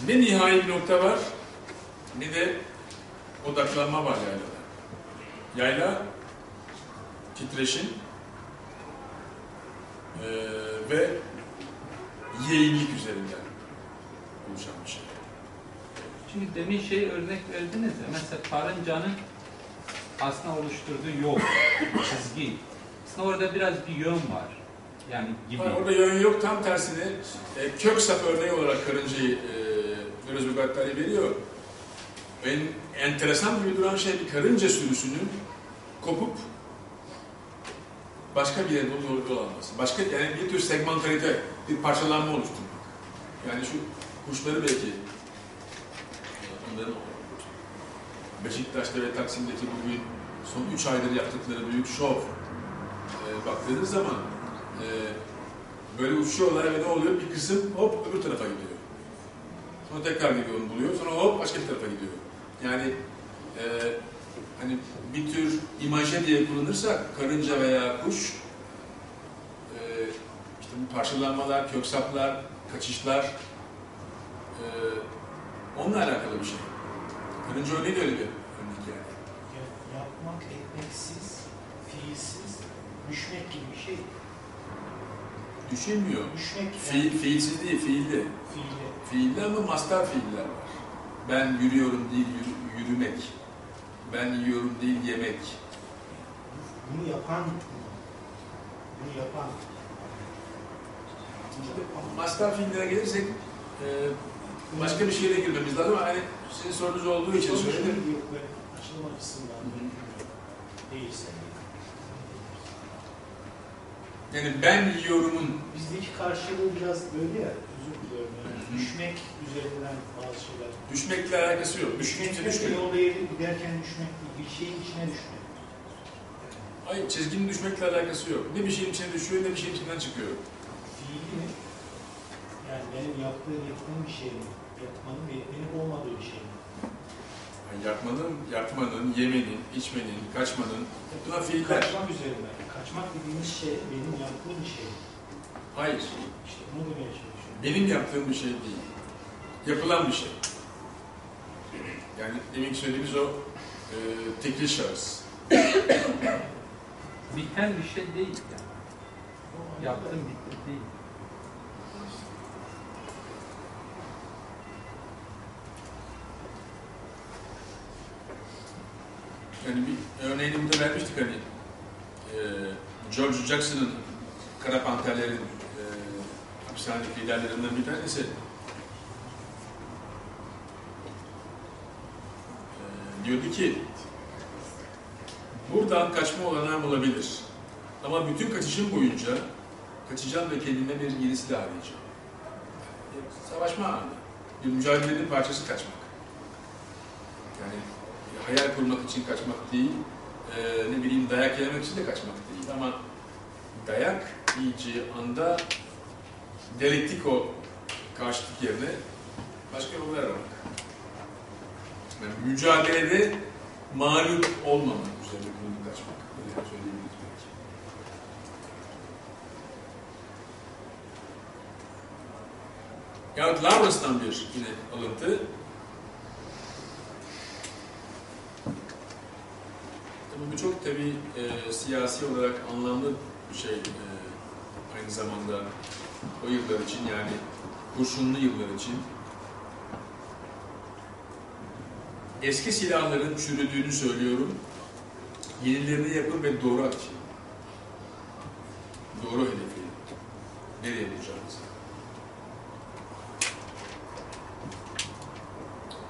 Speaker 1: ne nihai bir nokta var ne de odaklanma var yaylada. Yayla titreşim e, ve yeğinlik üzerinden oluşan bir şey.
Speaker 6: Çünkü demin şey örnek verdiniz ya mesela karıncanın aslında oluşturduğu yol, çizgi. Aslında orada biraz bir yön var. Yani gibi.
Speaker 1: Hayır, orada yön yok. Tam tersine e, kök sap örneği olarak karıncayı e, Gattari veriyor. En enteresan bir duran şey bir karınca sürüsünün kopup başka bir yere yol alması. Başka yani bir tür segmentalite, bir parçalanma oluşturmak. Yani şu kuşları belki onların Beşiktaş'ta ve Taksim'deki bugün son 3 aydır yaptıkları büyük şov e, baktığınız zaman e, böyle uçuyorlar ve ne oluyor? Bir kısım hop öbür tarafa gidiyor. Sonra tekrar gidiyor onu buluyor. Sonra hop başka bir tarafa gidiyor. Yani e, hani bir tür imaje diye kullanırsak karınca veya kuş e, işte bu parçalanmalar, köksaplar, kaçışlar e, onunla alakalı bir şey. Karınca örneği de öyle bir örnek yani.
Speaker 2: Ya- Yapmak etmeksiz, fiilsiz, düşmek gibi bir şey.
Speaker 1: Düşünmüyor.
Speaker 2: Düşmek
Speaker 1: Fiil, fiilsiz değil, fiilli.
Speaker 2: fiili.
Speaker 1: Fiilli ama master fiiller var. Ben yürüyorum değil yürü- yürümek. Ben yiyorum değil yemek.
Speaker 2: Bunu yapan, bunu yapan.
Speaker 1: Master fiillere gelirsek e, başka bir şeye de girmemiz lazım ama hani sizin sorunuz olduğu için söyledim.
Speaker 2: Açılım açısından değilse.
Speaker 1: Yani ben yiyorumun
Speaker 2: Bizdeki karşılığı biraz böyle ya, özür diliyorum yani. Düşmek üzerinden bazı şeyler.
Speaker 1: düşmekle alakası yok. Düşmek
Speaker 2: Düşmek yolda yeri giderken düşmek bir şeyin içine düşmek.
Speaker 1: Hayır, çizginin düşmekle alakası yok. Ne bir şeyin içine düşüyor ne bir şeyin içinden çıkıyor.
Speaker 2: Fiili mi? Yani benim yaptığım, yaptığım bir şey mi? Yapmanın benim olmadığı bir şey mi?
Speaker 1: Yani yapmanın, yapmanın, yemenin, içmenin, kaçmanın bunlar fiiller.
Speaker 2: Kaçmak üzerinden. Kaçmak dediğimiz şey benim yaptığım bir şey.
Speaker 1: Hayır.
Speaker 2: İşte bunu demeye çalışıyorum.
Speaker 1: Benim yaptığım bir şey değil. Yapılan bir şey. Yani demin söylediğimiz o e, tekil şahıs.
Speaker 6: Biten bir şey değil yani. Yaptım bitti değil.
Speaker 1: Yani bir örneğini burada vermiştik hani e, George Jackson'ın Kara Panterlerin e, hapishanedeki liderlerinden bir tanesi diyordu ki buradan kaçma olanağım olabilir. Ama bütün kaçışım boyunca kaçacağım ve kendime bir yenisi de arayacağım. Savaşma anı. Bir mücadelenin parçası kaçmak. Yani hayal kurmak için kaçmak değil, e, ne bileyim dayak yemek için de kaçmak değil ama dayak yiyeceği anda delektik o karşıtlık yerine başka yollar aramak. Yani mücadelede mağlup olmamak üzerine kurulu kaçmak. Öyle söyleyebiliriz belki. Yahut Lawrence'dan bir yine alıntı. Bu çok tabii e, siyasi olarak anlamlı bir şey e, aynı zamanda o yıllar için yani kurşunlu yıllar için. Eski silahların çürüdüğünü söylüyorum. Yenilerini yapın ve doğru atın. Doğru hedefi. Nereye vuracağınızı.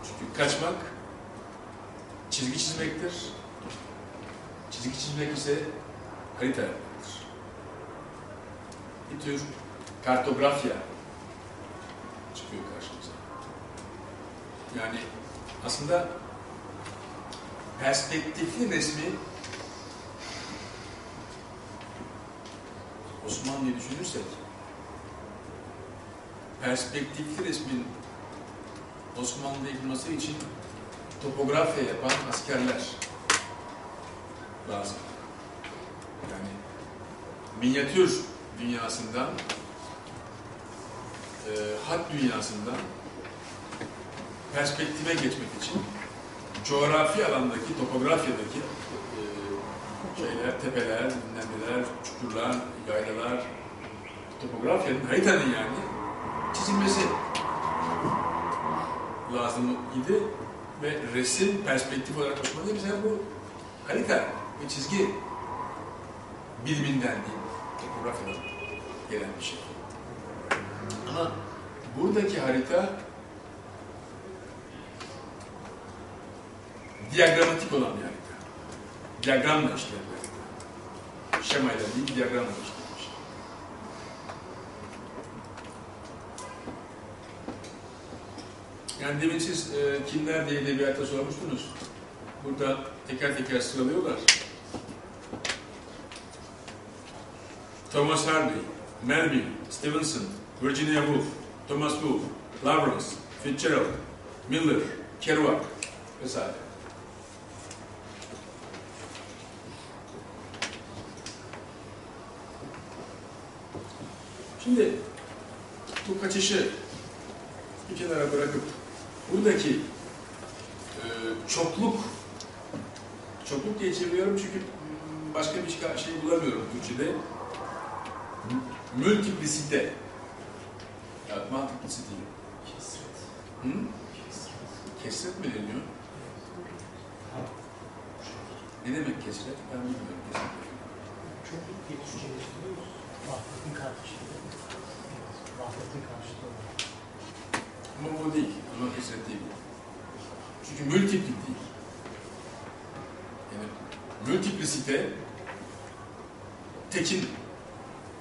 Speaker 1: Çünkü kaçmak çizgi çizmektir. Çizgi çizmek ise harita yapmaktır. Bir tür kartografya çıkıyor karşımıza. Yani aslında perspektifli resmi Osmanlı'yı düşünürsek perspektifli resmin Osmanlı'da yapılması için topografya yapan askerler lazım. Yani minyatür dünyasından e, hat dünyasından perspektife geçmek için coğrafi alandaki, topografyadaki e, şeyler, tepeler, dinlenmeler, çukurlar, yaylalar, topografyanın, haritanın yani çizilmesi lazım idi ve resim perspektif olarak Osmanlı'da mesela bu harita ve çizgi biliminden değil, topografyadan gelen bir şey. Ama buradaki harita diyagramatik olan bir harita. Diyagramla işleyen bir harita. Şemayla değil, diyagramla işlenmiş. Yani demin siz e, kimler diye edebiyatta sormuştunuz. Burada teker teker sıralıyorlar. Thomas Hardy, Melvin, Stevenson, Virginia Woolf, Thomas Wolfe, Lawrence, Fitzgerald, Miller, Kerouac vesaire. Şimdi bu kaçışı bir kenara bırakıp buradaki e, çokluk çokluk diye çeviriyorum çünkü başka bir şey bulamıyorum Türkçe'de. Multiplisite. Ya multiplicity.
Speaker 2: Kesret.
Speaker 1: Hı?
Speaker 2: Kesret.
Speaker 1: Kesret mi deniyor? Ne demek kesret? Ben bilmiyorum. Kesret.
Speaker 2: Çokluk diye Türkçeleştiriyoruz. Vahdetin kardeşliği. Vahdetin karşılığı.
Speaker 1: Ama bu değil. Ama kesret değil. Çünkü multipli değil. Yani multiplisite tekin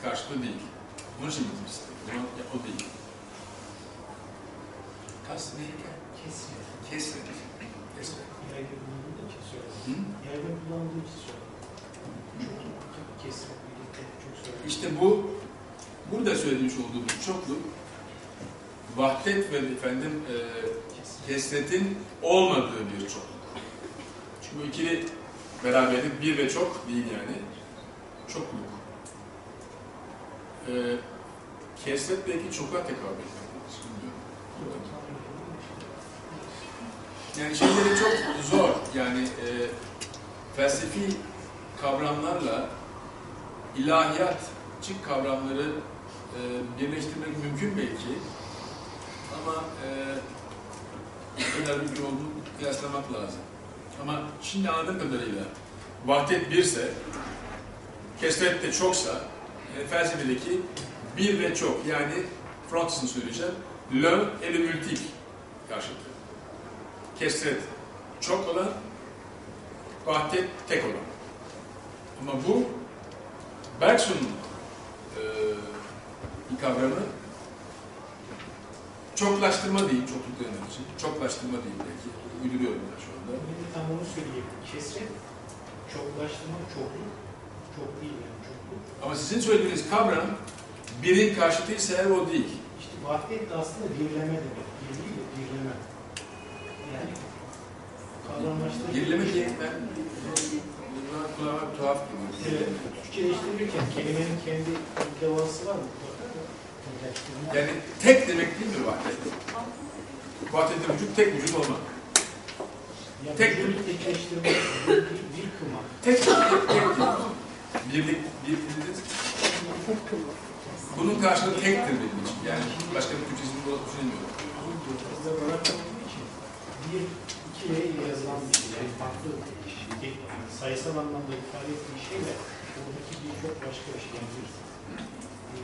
Speaker 1: karşılığı değil. Onun için multiplisite. Ama o değil. Kast ne?
Speaker 2: Kesret.
Speaker 1: Kesret. Kesret.
Speaker 2: Yaygın söyledim.
Speaker 1: Hı?
Speaker 2: Yaygın kesret birlikte çok söyledim.
Speaker 1: İşte bu burada söylemiş olduğumuz çokluk vahdet ve efendim e, kesretin olmadığı bir çokluk. Çünkü bu ikili beraberlik bir ve çok değil yani. Çokluk. E, kesret belki çokluğa tekabül. Yani şeyleri çok zor. Yani e, felsefi kavramlarla ilahiyatçı kavramları e, birleştirmek mümkün belki. Ama e, kadar mümkün olduğunu kıyaslamak lazım. Ama şimdi anladığım kadarıyla vahdet birse, kesret de çoksa, e, felsefedeki bir ve çok yani Fransız'ın söyleyeceğim, le et le multiple karşıtı. Kesret çok olan, vahdet tek olan. Ama bu Bergson'un e, kavramı çoklaştırma değil, çokluk demek için. Çoklaştırma değil belki. Uyduruyorum ben şu anda.
Speaker 2: Ben de tam onu söyleyeyim. Kesret, çoklaştırma, çokluk. Çok değil yani çokluk.
Speaker 1: Ama sizin söylediğiniz kavram birin karşıtıysa eğer o değil.
Speaker 2: İşte vahdet de aslında birleme demek. Bir değil de birleme. Yani kavramlaştırma.
Speaker 1: Gerileme diye ben buna kulağa tuhaf geliyor.
Speaker 2: Evet, Türkçeleştirirken kelimenin kendi devası var mı?
Speaker 1: Yani tek demek değil mi vahdet? Vahdet vücut tek vücut olmak.
Speaker 2: Yani
Speaker 1: tek-
Speaker 2: tekleştirme, bir, bir, bir kılmak.
Speaker 1: Tek tek tek. Birlik, bir, bir, bunun karşılığı tektir benim için. Yani başka bir Türkçesini düşünemiyorum.
Speaker 2: Hızla olarak olduğu için bir, ikiye yazılan bir şey. Yani farklı tek, sayısal anlamda ifade ettiği şeyle oradaki birçok başka bir şey. Yani bir, e,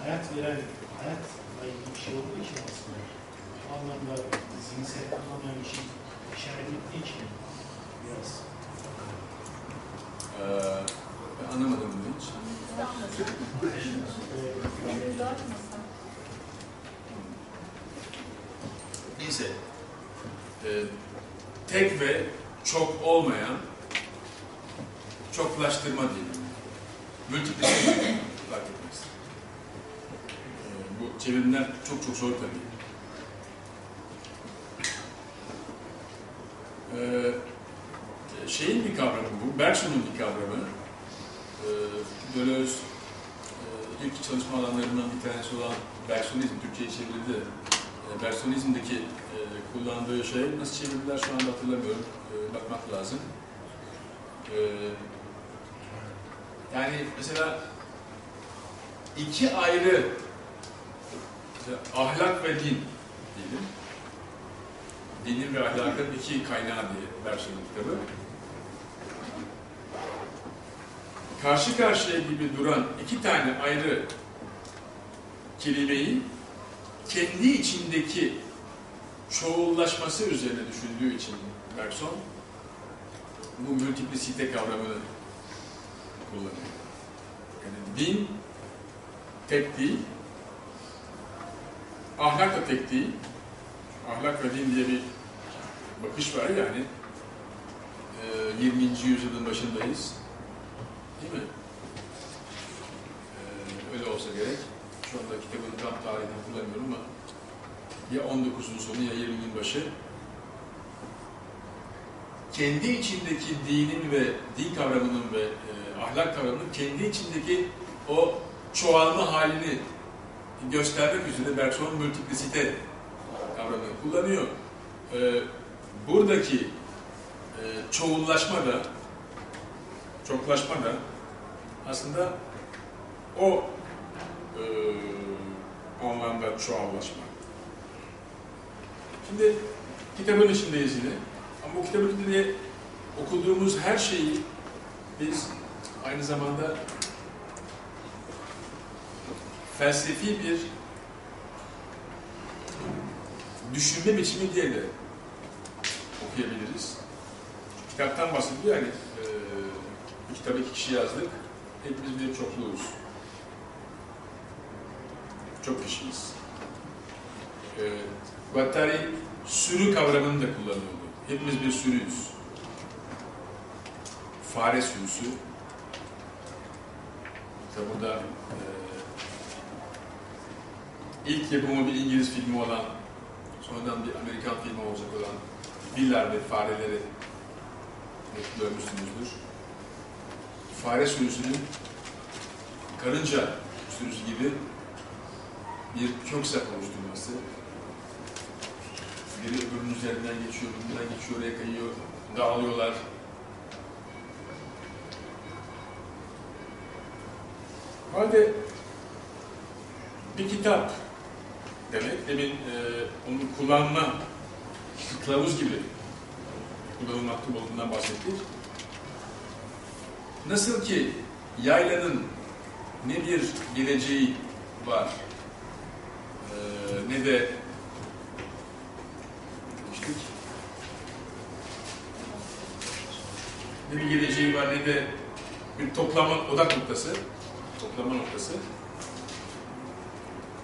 Speaker 2: hayat veren, hayatla ilgili bir şey olduğu için aslında o anlamda zihinsel kullanılan bir şey işaret ettiği için biraz
Speaker 1: Ee, anlamadım bunu hiç. Neyse. Ee, tek ve çok olmayan çoklaştırma diyelim. Multiplisite fark etmez. Ee, bu çevirimler çok çok zor tabii. Ee, şeyin bir kavramı bu, Bergson'un bir kavramı. Ee, Deleuze e, ilk çalışma alanlarından bir tanesi olan Bergsonizm, Türkçe'ye çevrildi. E, Bergsonizm'deki e, kullandığı şey, nasıl çevirdiler şu anda hatırlamıyorum, E, bakmak lazım. E, yani mesela iki ayrı ahlak ve din diyelim. Dinin ve ahlakın iki kaynağı diye Bergson'un kitabı. Karşı karşıya gibi duran iki tane ayrı kelimeyi kendi içindeki çoğullaşması üzerine düşündüğü için Bergson bu multiplisite kavramını kullanıyor. Yani din tek değil, ahlak da tek değil. Ahlak ve din diye bir bakış var yani. Ee, 20. yüzyılın başındayız. Değil mi? Ee, öyle olsa gerek. Şu anda kitabın tam tarihini hatırlamıyorum ama ya 19'un sonu ya 20'nin başı kendi içindeki dinin ve din kavramının ve e, ahlak kavramının kendi içindeki o çoğalma halini göstermek üzere Bergson multiplisite kavramını kullanıyor. E, buradaki e, çoğullaşma da çoklaşma da aslında o e, anlamda çoğallaşma. Şimdi kitabın içindeyiz yine. Ama bu kitabın içinde okuduğumuz her şeyi biz aynı zamanda felsefi bir düşünme biçimi diye de okuyabiliriz. Kitaptan bahsediyor yani e, kitabı iki kişi yazdık. Hepimiz bir çokluğuz. Çok kişiyiz. E, Guattari sürü kavramını da kullanıyordu. Hepimiz bir sürüyüz. Fare sürüsü. Burada e, ilk yapımı bir İngiliz filmi olan, sonradan bir Amerikan filmi olacak olan Biller ve Fareleri görmüşsünüzdür. Fare sürüsünün karınca sürüsü gibi bir kök sap oluşturması. Biri öbürünün üzerinden geçiyor, bundan geçiyor, oraya kayıyor, dağılıyorlar. Halde bir kitap demek, demin e, onu kullanma, kılavuz gibi kullanılmakta olduğundan bahsettik. Nasıl ki yaylanın ne bir geleceği var, e, ne de demiştik, ne bir geleceği var ne de bir toplama odak noktası, toplama noktası.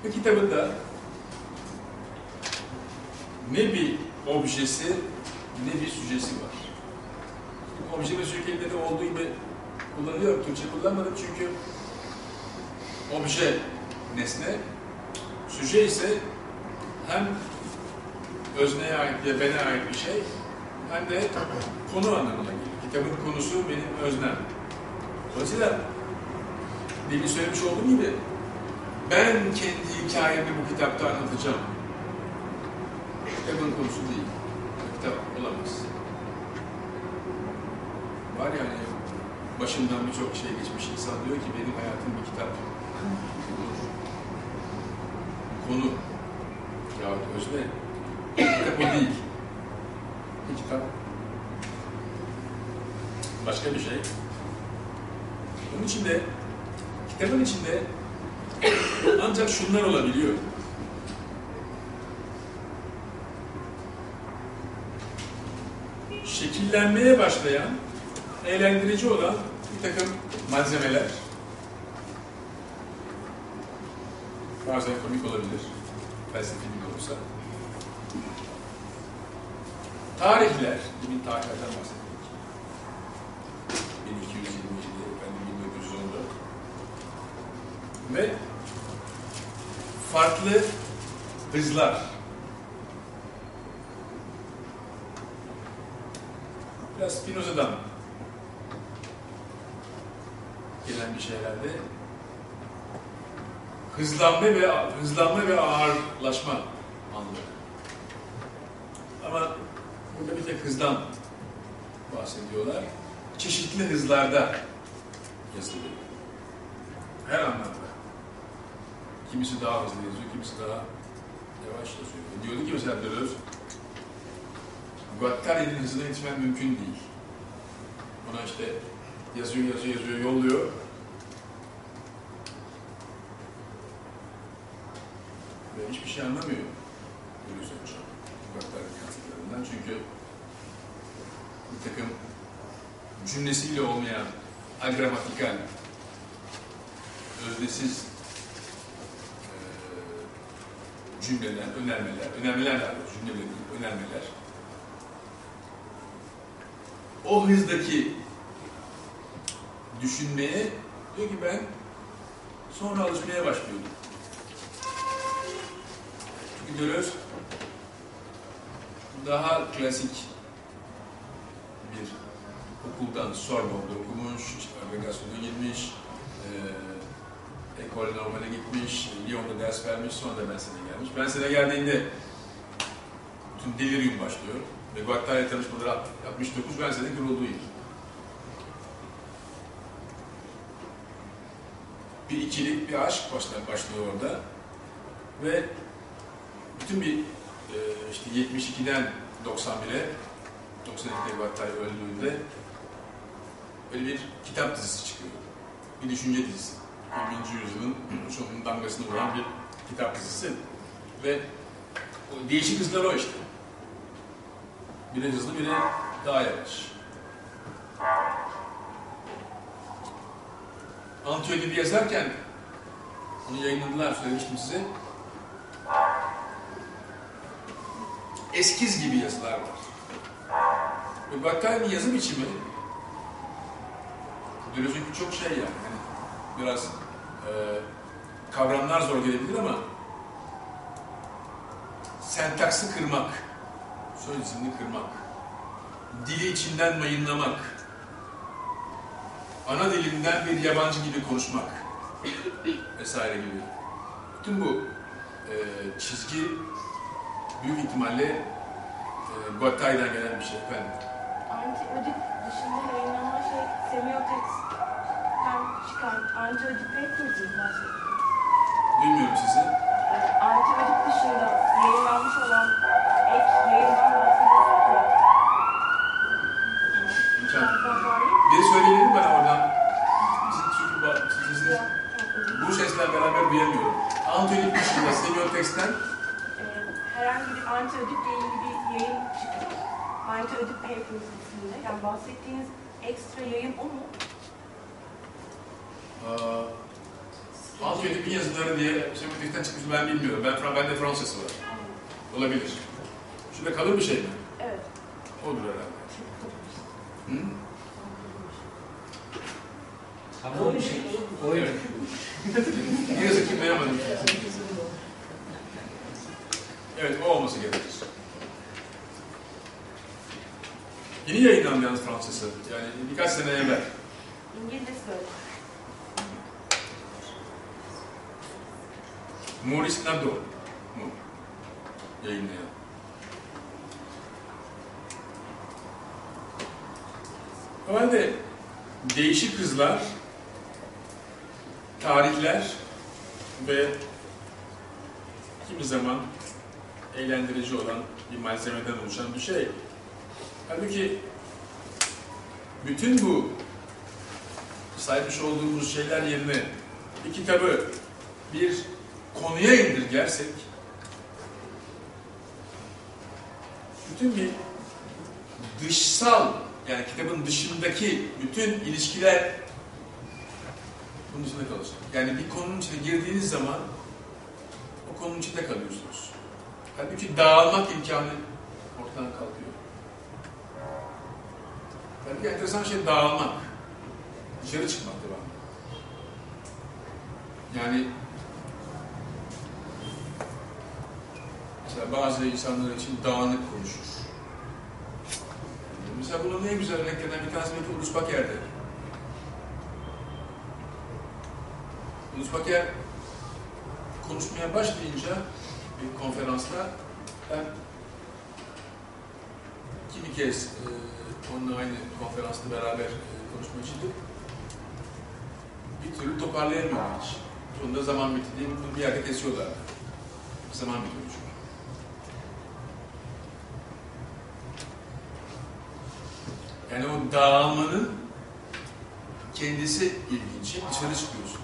Speaker 1: Bu kitabında ne bir objesi ne bir süjesi var. Obje ve süje kelimeleri olduğu gibi kullanıyorum. Türkçe kullanmadım çünkü obje nesne, süje ise hem özneye ait ya bene ait bir şey hem de konu anlamına geliyor. Kitabın konusu benim öznem. Dolayısıyla demin söylemiş olduğum gibi ben kendi hikayemi bu kitapta anlatacağım. Kitabın konusu değil. Kitap olamaz. Var yani başımdan birçok şey geçmiş insan diyor ki benim hayatım bir kitap. Konu yahut özne. Kitap o değil. Bir kitap. Başka bir şey. Onun içinde, kitabın içinde ancak şunlar olabiliyor. Şekillenmeye başlayan, eğlendirici olan bir takım malzemeler. Bazen komik olabilir, felsefi de olsa. Tarihler, demin tarihlerden bahsettik. Ve farklı hızlar. Biraz Spinoza'dan gelen bir şeylerde hızlanma ve hızlanma ve ağırlaşma anları. Ama burada bir tek hızdan bahsediyorlar. Çeşitli hızlarda yazılıyor. Her anlamda. Kimisi daha hızlı yazıyor, kimisi daha yavaş yazıyor. Diyordu ki mesela Deleuze, Guattari'nin hızına yetişmen mümkün değil. Ona işte yazıyor, yazıyor, yazıyor, yolluyor. ve hiçbir şey anlamıyor Hulusi Hocam. Gattar'ın yazdıklarından. Çünkü bir takım cümlesiyle olmayan agramatikal, öznesiz cümleler, önermeler, önermeler daha doğrusu değil, önermeler. O hızdaki düşünmeye diyor ki ben sonra alışmaya başlıyorum. Çünkü Deleuze daha klasik bir okuldan Sorbonne'da okumuş, işte agregasyona girmiş, e, Ekol Normal'e gitmiş, Lyon'da ders vermiş, sonra da Bensen'e gelmiş. Bensen'e geldiğinde bütün delirium başlıyor. Ve Guattari tanışmaları 69 Bensen'in kurulduğu yıl. Bir ikilik, bir aşk başlar, başlıyor orada. Ve bütün bir e, işte 72'den 91'e 92'de Guattari öldüğünde böyle bir kitap dizisi çıkıyor. Bir düşünce dizisi. 20. yüzyılın sonunun damgasını vuran bir kitap dizisi. Ve o değişik hızlar o işte. Biri hızlı, biri daha yavaş. Antiödip'i yazarken onu yayınladılar, söylemiştim size. Eskiz gibi yazılar var. Ve Guattari'nin yazı biçimi Deleuze'ünki çok şey yani. Hani biraz e, kavramlar zor gelebilir ama sentaksı kırmak, söz dizimini kırmak, dili içinden mayınlamak, ana dilinden bir yabancı gibi konuşmak vesaire gibi. Bütün bu e, çizgi büyük ihtimalle e, Guattari'den gelen bir şey efendim.
Speaker 7: Anti-ödip dışında yayınlanan şey semioteksten çıkan anti-ödip papers'ın bahsettiğiniz.
Speaker 1: Bilmiyorum sizi.
Speaker 7: Anti-ödip dışında yayınlanmış olan ek yayından bahsediyorsunuz.
Speaker 1: İmkan.
Speaker 7: Zaten
Speaker 1: Biri söyleyebilir mi bana oradan? Çünkü sizin bu sesler beraber duyamıyorum. Antonik dışında semioteksten
Speaker 7: Ee, herhangi bir anti-ödüple ilgili bir yayın çıktı. Anti-ödip papers isminde. Yani bahsettiğiniz ekstra yayın o mu?
Speaker 1: Antonik'in yazıları diye semioteksten çıkmış ben bilmiyorum. Ben, Fra- bende Fransızı var. Olabilir. Şurada kalır bir şey mi?
Speaker 7: Evet.
Speaker 1: Olur herhalde. Hı?
Speaker 6: Tamam. Oyun.
Speaker 1: Ne yazık ki beğenmedim. Evet, o olması gerekir. Yeni yayınlandı yalnız Fransızı. Yani birkaç sene evvel.
Speaker 7: İngilizcesi
Speaker 1: Maurice Nadeau mu yayınlayan. O halde değişik hızlar, tarihler ve kimi zaman eğlendirici olan bir malzemeden oluşan bir şey. Halbuki bütün bu saymış olduğumuz şeyler yerine bir kitabı bir konuya indirgersek bütün bir dışsal yani kitabın dışındaki bütün ilişkiler bunun içinde kalacak. Yani bir konunun içine girdiğiniz zaman o konunun içinde kalıyorsunuz. Halbuki dağılmak imkanı ortadan kalkıyor. Halbuki enteresan şey dağılmak. Dışarı çıkmak var. Yani Bazı insanlar için dağınık konuşur. Mesela bunun en güzel örneklerinden bir tanesi belki Ulus Baker'dir. Ulus Baker konuşmaya başlayınca bir konferansta ben kimi kez e, onunla aynı konferansta beraber e, konuşmacıydık. Bir türlü toparlayamıyorum hiç. Sonunda zaman bitti diye bir yerde kesiyorlar. Zaman bitiyor çünkü. Yani o dağılmanın kendisi ilginç. Dışarı çıkıyorsun.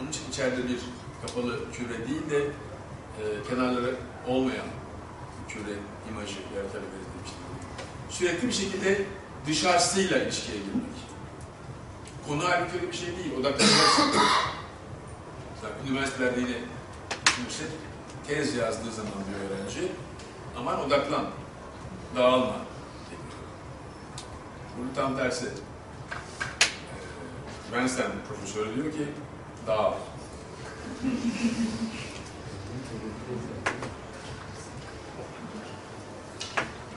Speaker 1: Onun için içeride bir kapalı küre değil de e, kenarları olmayan küre imajı yaratabiliriz demiştim. Sürekli bir şekilde dışarısıyla ilişkiye girmek. Konu halbuki bir şey değil. Odaklanacaksın. Mesela üniversitelerde yine düşünürsek tez yazdığı zaman bir öğrenci aman odaklan, dağılma. Bunun tam tersi. Ee, Wenstein profesörü diyor ki dağıl.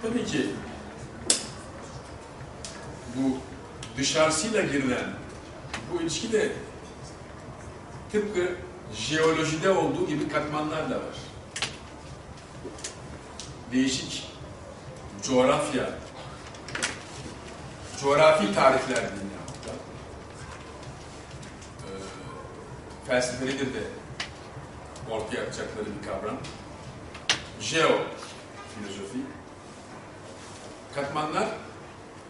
Speaker 1: Tabii ki bu dışarısıyla girilen bu ilişki de tıpkı jeolojide olduğu gibi katmanlar da var. Değişik coğrafya, coğrafi tarihler diyeyim ya. Ee, felsefelidir de ortaya atacakları bir kavram. Jeo filozofi. Katmanlar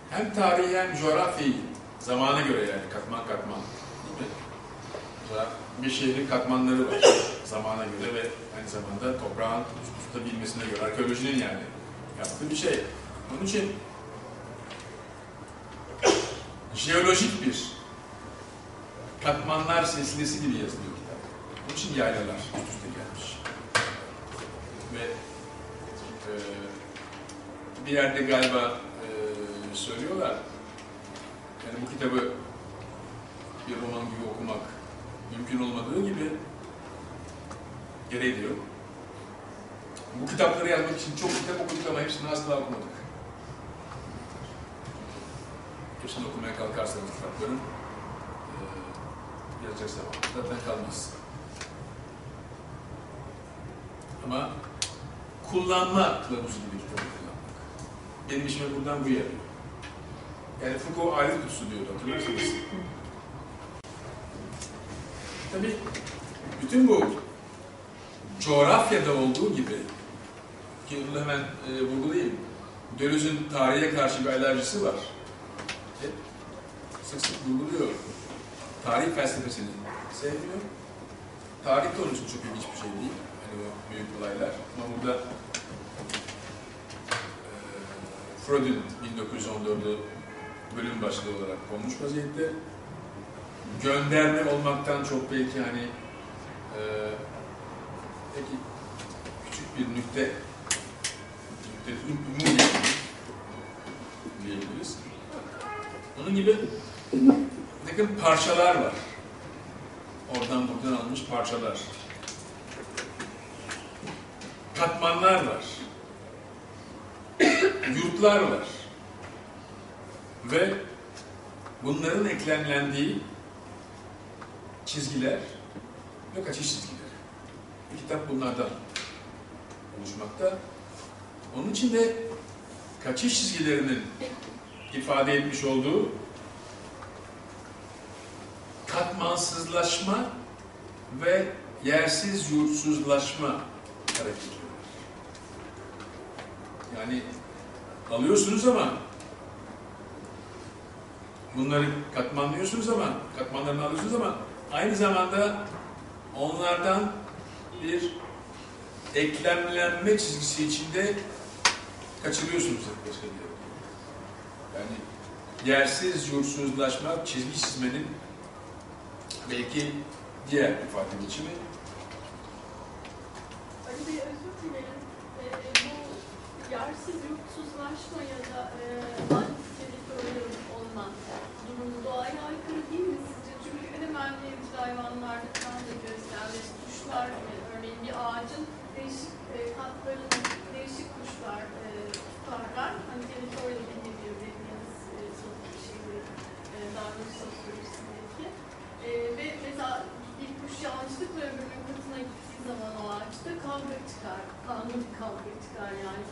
Speaker 1: hem tarihi hem coğrafyayı zamana göre yani katman katman mi? Mesela bir şehrin katmanları var zamana göre ve aynı zamanda toprağın üst üste bilmesine göre arkeolojinin yani yaptığı bir şey. Onun için jeolojik bir katmanlar silsilesi gibi yazılıyor kitap. Onun için yaylalar üst üste gelmiş. Ve e, bir yerde galiba e, söylüyorlar. Yani bu kitabı bir roman gibi okumak mümkün olmadığı gibi gereği. Bu kitapları yazmak için çok kitap okuduk ama hepsini asla okumadık. Hepsini okumaya kalkarsanız kitapların e, yazacak zaman zaten kalmaz. Ama kullanma kılavuzu gibi kitabı kullanmak. Benim işime buradan bu yarıyor. Yani Foucault ayrı kutusu diyordu hatırlarsınız. Tabii bütün bu coğrafyada olduğu gibi ki bunu hemen e, vurgulayayım. Deleuze'ün tarihe karşı bir alerjisi var. Sık vurguluyor. Tarih felsefesini sevmiyor. Tarih de onun için çok ilginç bir şey değil. Hani o büyük olaylar. Ama burada e, Freud'un 1914'ü bölüm başlığı olarak konmuş vaziyette. Gönderme olmaktan çok belki hani e, peki küçük bir nükte nükte ümumi diyebiliriz. Onun gibi takım parçalar var. Oradan buradan alınmış parçalar. Katmanlar var. Yurtlar var. Ve bunların eklemlendiği çizgiler ve kaçış çizgileri. Kitap bunlardan oluşmakta. Onun için de kaçış çizgilerinin ifade etmiş olduğu katmansızlaşma ve yersiz yurtsuzlaşma hareketi. Yani alıyorsunuz ama bunları katmanlıyorsunuz ama katmanlarını alıyorsunuz ama aynı zamanda onlardan bir eklemlenme çizgisi içinde kaçırıyorsunuz başka yere. Yani yersiz yurtsuzlaşma, çizgi çizmenin belki diğer ifade biçimi.
Speaker 5: Ali Bey özür dilerim. Ee, bu yersiz yurtsuzlaşma ya da e, anti-teritorial olma durumu doğaya aykırı değil mi sizce? Çünkü hemen evcil hayvanlarda falan da göstermiş. Kuşlar, e, örneğin bir ağacın değişik e, katlarını değişik kuşlar e, tutarlar. Hani teritorial behavior dediğimiz e, şeyde, e, davranış sosyolojisindeki. E, ve mesela bir kuş yanlışlıkla öbürünün katına gittiği zaman o ağaçta kavga çıkar. Kanlı bir kavga çıkar yani.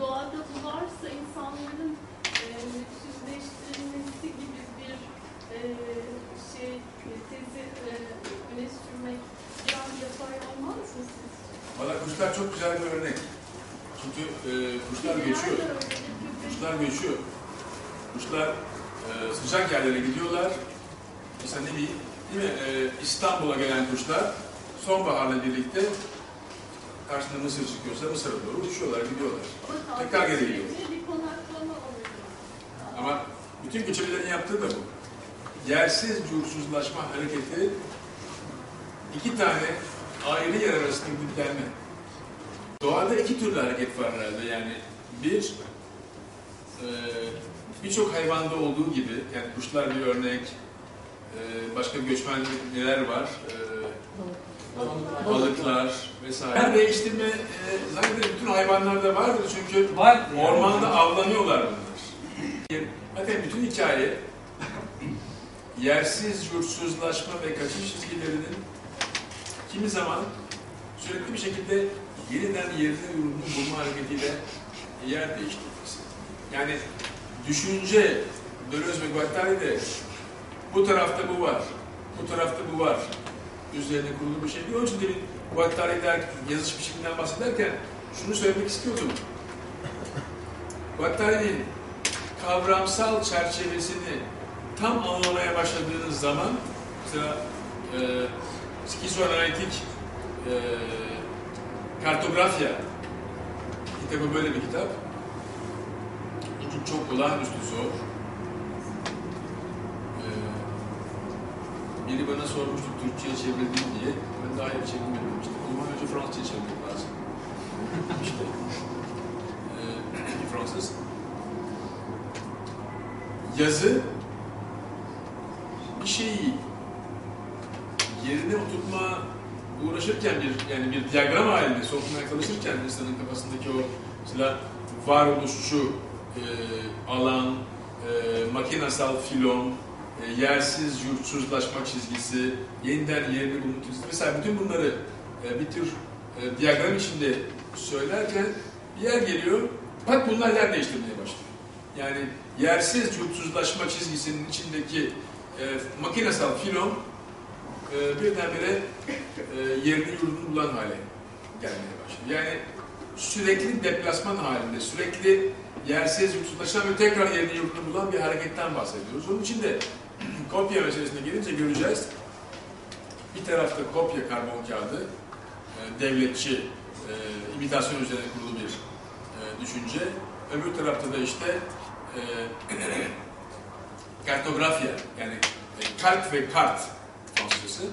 Speaker 5: Doğada bu varsa insanların e, mutsuzleştirilmesi gibi bir e, şey e, tezi e, öne sürmek biraz yapay olmaz mı sizce?
Speaker 1: Valla kuşlar çok güzel bir örnek. Çünkü e, kuşlar göçüyor. Kuşlar göçüyor. Kuşlar e, sıcak yerlere gidiyorlar. Mesela ne bileyim, değil mi? E, İstanbul'a gelen kuşlar sonbaharla birlikte karşısında Mısır çıkıyorsa Mısır'a doğru uçuyorlar, gidiyorlar. Tekrar geri geliyor. Ama bütün göçebelerin yaptığı da bu. Yersiz yurtsuzlaşma hareketi iki tane ayrı yer arasında gidip gelme. Doğada iki türlü hareket var herhalde yani. Bir, e, birçok hayvanda olduğu gibi, yani kuşlar bir örnek, e, başka göçmen neler var, e, balıklar vesaire. Yer değiştirme e, zannederim bütün hayvanlarda vardır çünkü
Speaker 6: Var. yani.
Speaker 1: Ormanda avlanıyorlar bunlar. Zaten bütün hikaye yersiz yurtsuzlaşma ve kaçış çizgilerinin kimi zaman sürekli bir şekilde yeniden yerine yurdunu bulma hareketiyle yer değiştirmesi. Yani düşünce Deleuze ve Guattari'de bu tarafta bu var, bu tarafta bu var üzerine kurulu bir şey. Onun için demin Guattari der, yazış biçiminden bahsederken şunu söylemek istiyordum. Guattari'nin kavramsal çerçevesini tam anlamaya başladığınız zaman mesela e, skizoanalitik e, kartografya kitabı böyle bir kitap. Çünkü çok olağanüstü zor. Biri bana sormuştu Türkçe'ye çevirdim diye. Ben daha iyi çevirmedim. İşte o zaman önce Fransızca çevirmek lazım. işte e, Fransız yazı bir şeyi yerine oturtma uğraşırken bir yani bir diyagram halinde sokmaya çalışırken insanın kafasındaki o mesela varoluşçu e, alan, e, makinasal filon, e, yersiz yurtsuzlaşma çizgisi, yeniden yerini bulma çizgisi mesela bütün bunları e, bir tür e, diyagram içinde söylerken bir yer geliyor, bak bunlar yer değiştirmeye başlıyor. Yani yersiz yurtsuzlaşma çizgisinin içindeki e, makinesel filon e, birdenbire e, yerini yurdunu bulan hale gelmeye başlıyor. Yani sürekli deplasman halinde, sürekli yersiz yurtsuzlaşan ve tekrar yerini yurdunu bulan bir hareketten bahsediyoruz. Onun için de kopya meselesine gelince göreceğiz. Bir tarafta kopya karbon kağıdı, e, devletçi, e, imitasyon üzerine kurulu bir e, düşünce. Öbür tarafta da işte e, kartografya yani e, kart ve kart Fransızcası.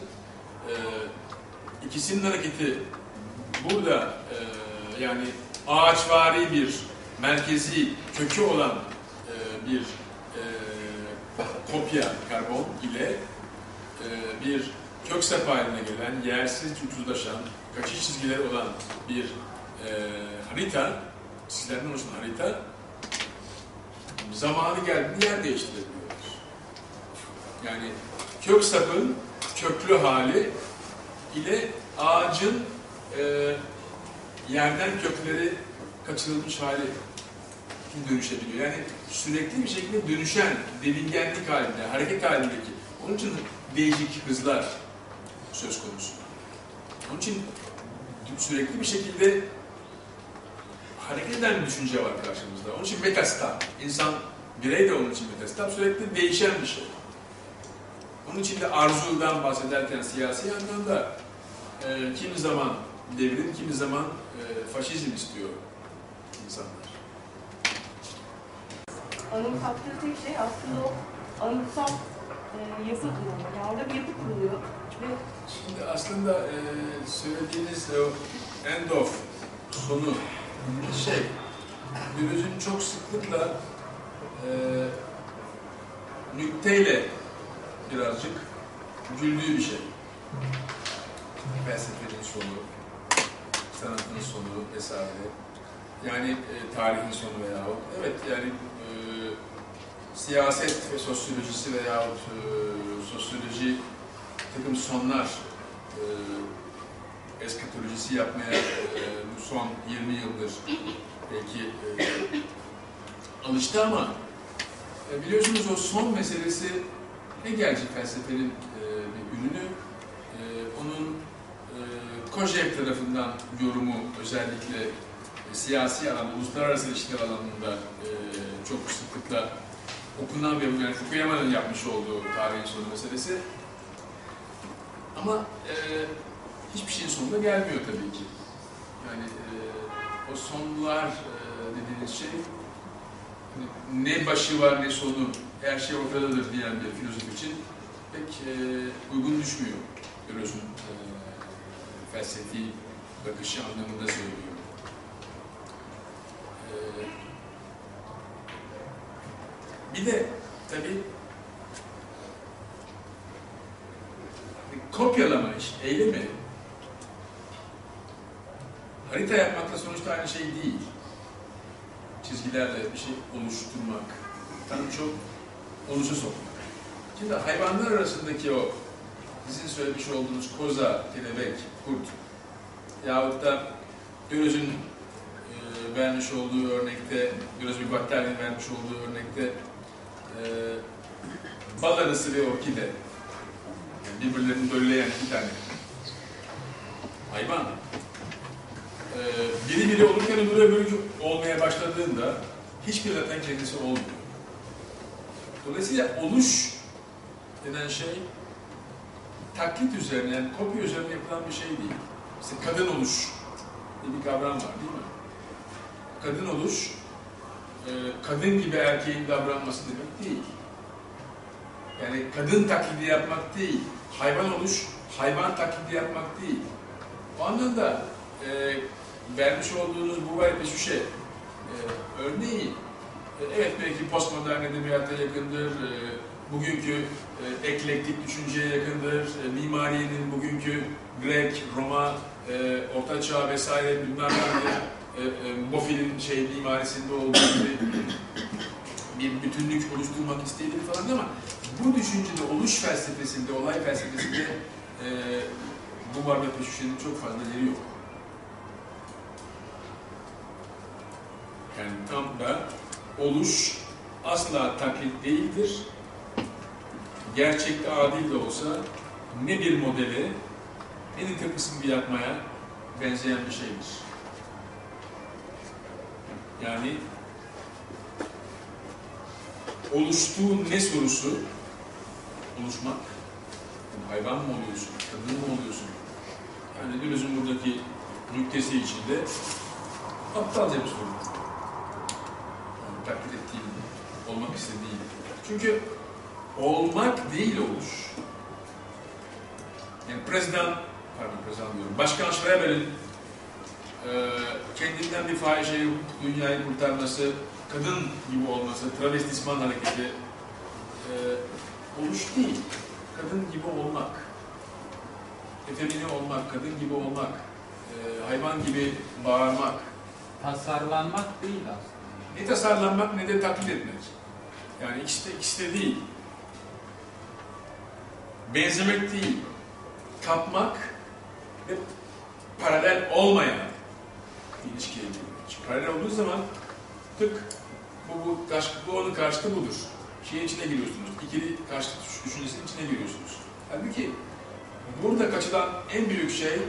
Speaker 1: E, ikisinin hareketi burada e, yani ağaçvari bir merkezi kökü olan e, bir kopya karbon ile e, bir kök sap haline gelen, yersiz ucuzlaşan, kaçış çizgileri olan bir e, harita, çizgilerden oluşan harita zamanı geldiğinde yer değiştirebiliyorlar. Yani kök sapın köklü hali ile ağacın e, yerden kökleri kaçırılmış hali dönüşebiliyor. Yani sürekli bir şekilde dönüşen, devingenlik halinde, hareket halindeki. Onun için değişik hızlar söz konusu. Onun için sürekli bir şekilde hareket eden bir düşünce var karşımızda. Onun için metastab. İnsan, birey de onun için metastab. Sürekli değişen bir şey. Onun için de arzudan bahsederken siyasi anlamda e, kimi zaman devrim, kimi zaman e, faşizm istiyor insanlar.
Speaker 7: Anımsattığı tek şey aslında o anıtsal e, yapı durumu. Yani orada bir yapı kuruluyor. Ve
Speaker 1: Şimdi aslında e, söylediğiniz o end of sonu şey, Deleuze'ün çok sıklıkla e, nükteyle birazcık güldüğü bir şey. Felsefenin sonu, sanatın sonu vesaire. Yani e, tarihin sonu veyahut. Evet yani siyaset ve sosyolojisi veyahut e, sosyoloji takım sonlar e, eskatolojisi yapmaya e, bu son 20 yıldır belki e, alıştı ama e, biliyorsunuz o son meselesi Hegelci felsefenin e, bir ürünü. E, onun e, Kojève tarafından yorumu özellikle e, siyasi alan, uluslararası ilişkiler alanında e, çok sıklıkla okunan ve yani Fukuyama'nın yapmış olduğu tarihin sonu meselesi. Ama e, hiçbir şeyin sonunda gelmiyor tabii ki. Yani e, o sonlar e, dediğiniz şey hani ne başı var ne sonu her şey ortadadır diyen bir filozof için pek e, uygun düşmüyor. Görüyorsun e, felsefi bakışı anlamında söylüyorum. E, bir de tabii kopyalama iş, eylemi harita yapmakla sonuçta aynı şey değil. Çizgilerle bir şey oluşturmak, tanım çok oluşa sokmak. Şimdi hayvanlar arasındaki o sizin söylemiş olduğunuz koza, kelebek, kurt yahut da Göröz'ün e, vermiş olduğu örnekte, Göröz bir bakterinin vermiş olduğu örnekte e, bal arısı ve orkide yani birbirlerini dölleyen iki tane hayvan e, biri biri olurken öbürü öbürü olmaya başladığında hiçbir zaten kendisi olmuyor. Dolayısıyla oluş denen şey taklit üzerine, yani kopya üzerine yapılan bir şey değil. İşte kadın oluş diye bir kavram var değil mi? Kadın oluş, kadın gibi erkeğin davranması demek değil. Yani kadın taklidi yapmak değil, hayvan oluş, hayvan taklidi yapmak değil. O anlamda e, vermiş olduğunuz bu var peşüşe e, örneği e, evet belki postmodern edebiyata yakındır, e, bugünkü e, eklektik düşünceye yakındır, e, mimariyenin bugünkü Grek, Roma, e, Orta Çağ vesaire bilmem ne e, e, Bofi'nin şey mimarisinde olduğu gibi bir bütünlük oluşturmak istediğini falan ama bu düşüncede oluş felsefesinde, olay felsefesinde e, bu var ve peşüşenin çok fazla yeri yok. Yani tam da oluş asla taklit değildir. Gerçekte adil de olsa ne bir modeli ne de bir yapmaya benzeyen bir şeydir. Yani oluştuğu ne sorusu oluşmak. Yani hayvan mı oluyorsun, kadın mı oluyorsun? Yani Deleuze'ün buradaki nüktesi içinde aptalca bir soru. Yani taklit ettiğim, olmak istediğim. Çünkü olmak değil oluş. Yani prezident, pardon prezident diyorum, Başkan Schreber'in e, kendinden bir fahişeyi, dünyayı kurtarması, kadın gibi olması, travestisman hareketi e, oluş değil. Kadın gibi olmak. Efemine olmak, kadın gibi olmak, e, hayvan gibi bağırmak.
Speaker 6: Tasarlanmak değil aslında.
Speaker 1: Ne tasarlanmak ne de taklit etmek. Yani ikisi de, ikisi de değil. Benzemek değil. Kapmak ve paralel olmayan ilişkiye. Çünkü Paralel olduğu zaman tık bu, bu, bu onun karşıtı budur. Şeyin içine giriyorsunuz. İkili karşıt düşüncesinin içine giriyorsunuz. Halbuki burada kaçılan en büyük şey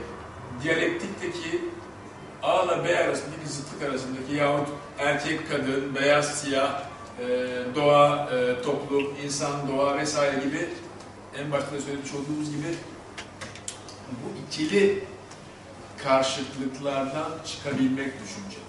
Speaker 1: diyalektikteki A ile B arasındaki zıtlık arasındaki yahut erkek, kadın, beyaz, siyah, e, doğa, e, toplum, insan, doğa vesaire gibi en başta da söylemiş olduğumuz gibi bu ikili karşıtlıklardan çıkabilmek düşünce.